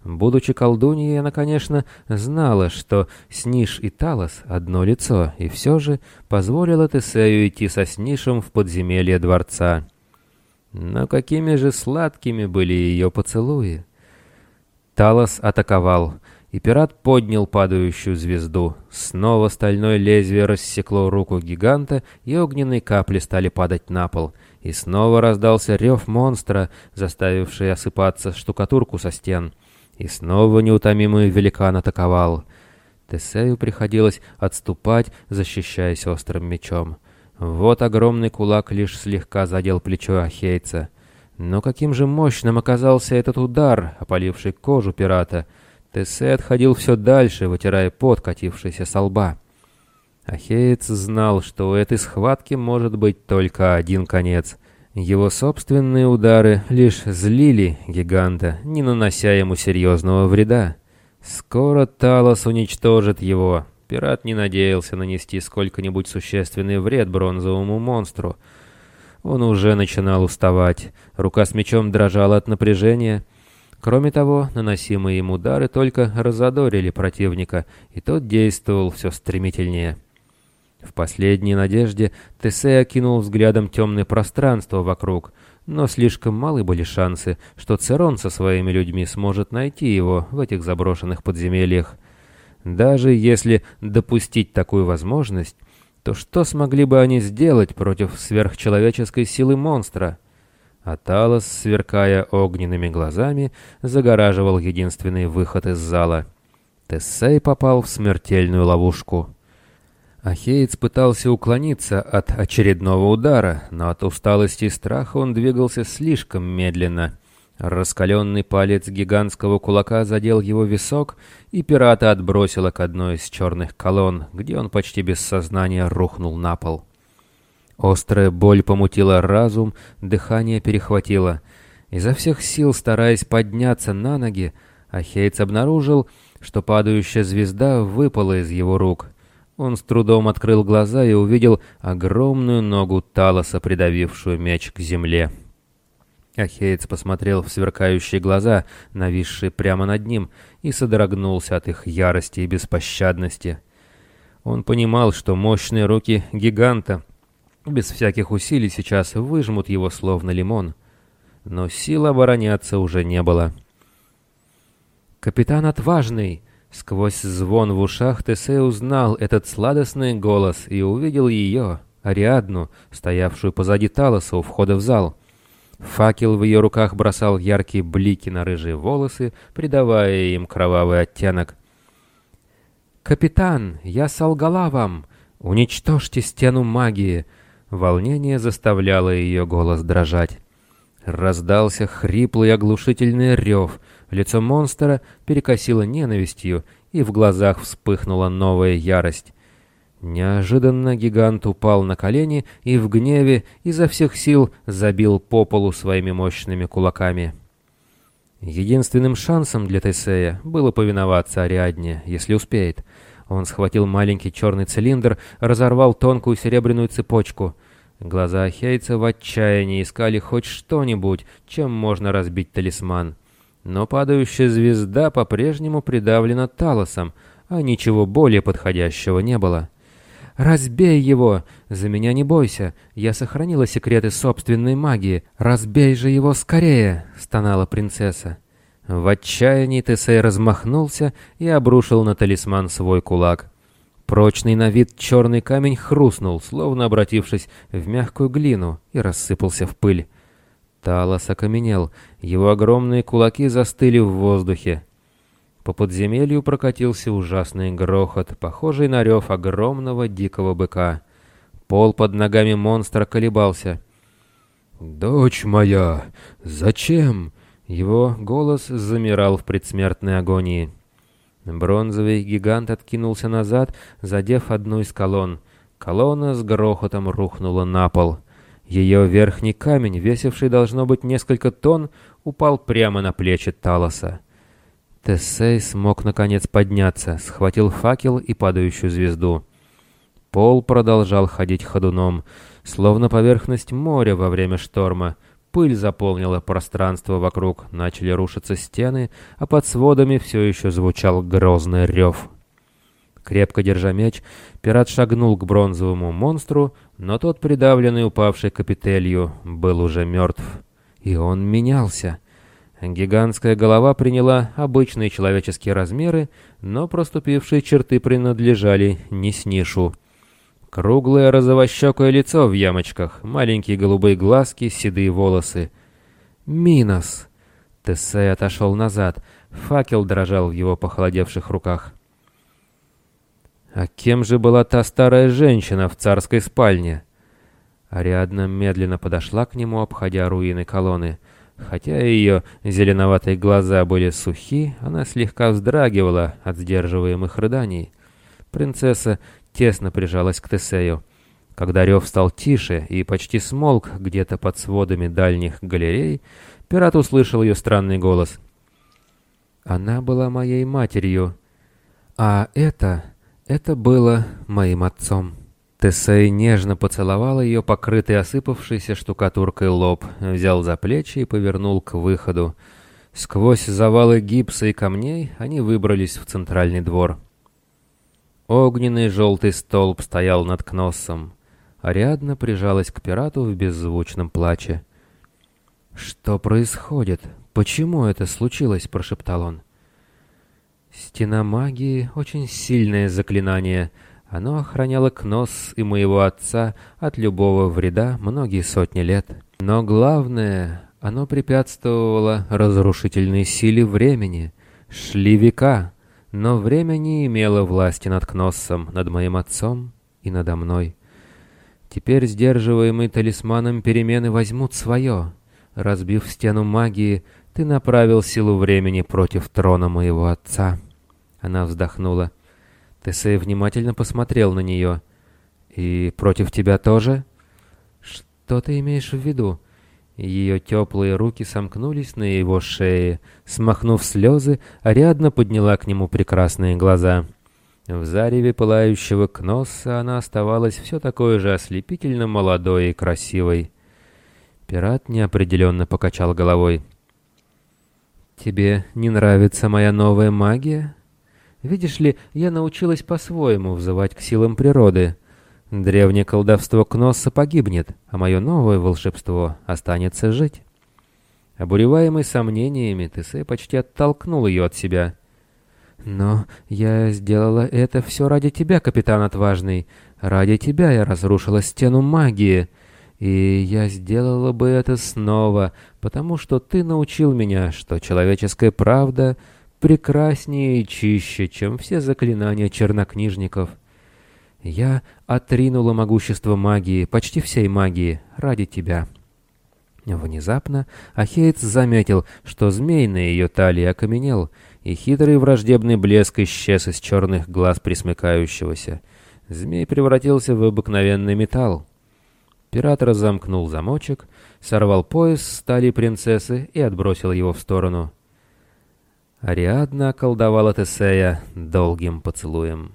Будучи колдуньей, она, конечно, знала, что Сниш и Талос — одно лицо, и все же позволила Тесею идти со Снишем в подземелье дворца. Но какими же сладкими были ее поцелуи! Талос атаковал, и пират поднял падающую звезду. Снова стальное лезвие рассекло руку гиганта, и огненные капли стали падать на пол. И снова раздался рев монстра, заставивший осыпаться штукатурку со стен. И снова неутомимый великан атаковал. Тесею приходилось отступать, защищаясь острым мечом. Вот огромный кулак лишь слегка задел плечо Ахейца — но каким же мощным оказался этот удар, опаливший кожу пирата. Тессе отходил все дальше, вытирая пот, катившийся со лба. Ахеец знал, что у этой схватки может быть только один конец. Его собственные удары лишь злили гиганта, не нанося ему серьезного вреда. Скоро Талос уничтожит его. Пират не надеялся нанести сколько-нибудь существенный вред бронзовому монстру — он уже начинал уставать, рука с мечом дрожала от напряжения. Кроме того, наносимые им удары только разодорили противника, и тот действовал все стремительнее. В последней надежде Тесей окинул взглядом темное пространство вокруг, но слишком малы были шансы, что Церон со своими людьми сможет найти его в этих заброшенных подземельях. Даже если допустить такую возможность, то что смогли бы они сделать против сверхчеловеческой силы монстра? А Талос, сверкая огненными глазами, загораживал единственный выход из зала. Тессей попал в смертельную ловушку. Ахеец пытался уклониться от очередного удара, но от усталости и страха он двигался слишком медленно — Раскаленный палец гигантского кулака задел его висок, и пирата отбросило к одной из черных колонн, где он почти без сознания рухнул на пол. Острая боль помутила разум, дыхание перехватило. Изо всех сил, стараясь подняться на ноги, Ахейц обнаружил, что падающая звезда выпала из его рук. Он с трудом открыл глаза и увидел огромную ногу Талоса, придавившую меч к земле. Ахеец посмотрел в сверкающие глаза, нависшие прямо над ним, и содрогнулся от их ярости и беспощадности. Он понимал, что мощные руки гиганта без всяких усилий сейчас выжмут его словно лимон. Но сил обороняться уже не было. «Капитан Отважный!» Сквозь звон в ушах Тесей узнал этот сладостный голос и увидел ее, Ариадну, стоявшую позади Талоса у входа в зал. Факел в ее руках бросал яркие блики на рыжие волосы, придавая им кровавый оттенок. «Капитан, я солгала вам! Уничтожьте стену магии!» Волнение заставляло ее голос дрожать. Раздался хриплый оглушительный рев, лицо монстра перекосило ненавистью, и в глазах вспыхнула новая ярость. Неожиданно гигант упал на колени и в гневе изо всех сил забил по полу своими мощными кулаками. Единственным шансом для Тесея было повиноваться Ариадне, если успеет. Он схватил маленький черный цилиндр, разорвал тонкую серебряную цепочку. Глаза Ахейца в отчаянии искали хоть что-нибудь, чем можно разбить талисман. Но падающая звезда по-прежнему придавлена Талосом, а ничего более подходящего не было. «Разбей его! За меня не бойся! Я сохранила секреты собственной магии! Разбей же его скорее!» — стонала принцесса. В отчаянии Тесей размахнулся и обрушил на талисман свой кулак. Прочный на вид черный камень хрустнул, словно обратившись в мягкую глину, и рассыпался в пыль. Талос окаменел, его огромные кулаки застыли в воздухе. По подземелью прокатился ужасный грохот, похожий на рев огромного дикого быка. Пол под ногами монстра колебался. «Дочь моя, зачем?» Его голос замирал в предсмертной агонии. Бронзовый гигант откинулся назад, задев одну из колонн. Колонна с грохотом рухнула на пол. Ее верхний камень, весивший должно быть несколько тонн, упал прямо на плечи Талоса. Тесей смог наконец подняться, схватил факел и падающую звезду. Пол продолжал ходить ходуном, словно поверхность моря во время шторма. Пыль заполнила пространство вокруг, начали рушиться стены, а под сводами все еще звучал грозный рев. Крепко держа меч, пират шагнул к бронзовому монстру, но тот, придавленный упавшей капителью, был уже мертв. И он менялся. Гигантская голова приняла обычные человеческие размеры, но проступившие черты принадлежали не снишу. Круглое розовощекое лицо в ямочках, маленькие голубые глазки, седые волосы. «Минос!» Тесей отошел назад, факел дрожал в его похолодевших руках. А кем же была та старая женщина в царской спальне? Ариадна медленно подошла к нему, обходя руины колонны. Хотя ее зеленоватые глаза были сухи, она слегка вздрагивала от сдерживаемых рыданий. Принцесса тесно прижалась к Тесею. Когда рев стал тише и почти смолк где-то под сводами дальних галерей, пират услышал ее странный голос. «Она была моей матерью, а это, это было моим отцом». Тесей нежно поцеловал ее покрытый осыпавшейся штукатуркой лоб, взял за плечи и повернул к выходу. Сквозь завалы гипса и камней они выбрались в центральный двор. Огненный желтый столб стоял над Кноссом. Ариадна прижалась к пирату в беззвучном плаче. «Что происходит? Почему это случилось?» — прошептал он. «Стена магии — очень сильное заклинание», оно охраняло Кнос и моего отца от любого вреда многие сотни лет. Но главное, оно препятствовало разрушительной силе времени. Шли века, но время не имело власти над Кноссом, над моим отцом и надо мной. Теперь сдерживаемые талисманом перемены возьмут свое. Разбив стену магии, ты направил силу времени против трона моего отца. Она вздохнула. Тесей внимательно посмотрел на нее. «И против тебя тоже?» «Что ты имеешь в виду?» Ее теплые руки сомкнулись на его шее. Смахнув слезы, Ариадна подняла к нему прекрасные глаза. В зареве пылающего кносса она оставалась все такой же ослепительно молодой и красивой. Пират неопределенно покачал головой. «Тебе не нравится моя новая магия?» Видишь ли, я научилась по-своему взывать к силам природы. Древнее колдовство Кносса погибнет, а мое новое волшебство останется жить. Обуреваемый сомнениями, Тесей почти оттолкнул ее от себя. «Но я сделала это все ради тебя, капитан отважный. Ради тебя я разрушила стену магии. И я сделала бы это снова, потому что ты научил меня, что человеческая правда — прекраснее и чище, чем все заклинания чернокнижников. Я отринула могущество магии, почти всей магии, ради тебя». Внезапно Ахеец заметил, что змей на ее талии окаменел, и хитрый враждебный блеск исчез из черных глаз присмыкающегося. Змей превратился в обыкновенный металл. Пират разомкнул замочек, сорвал пояс с стали принцессы и отбросил его в сторону. Ариадна околдовала Тесея долгим поцелуем.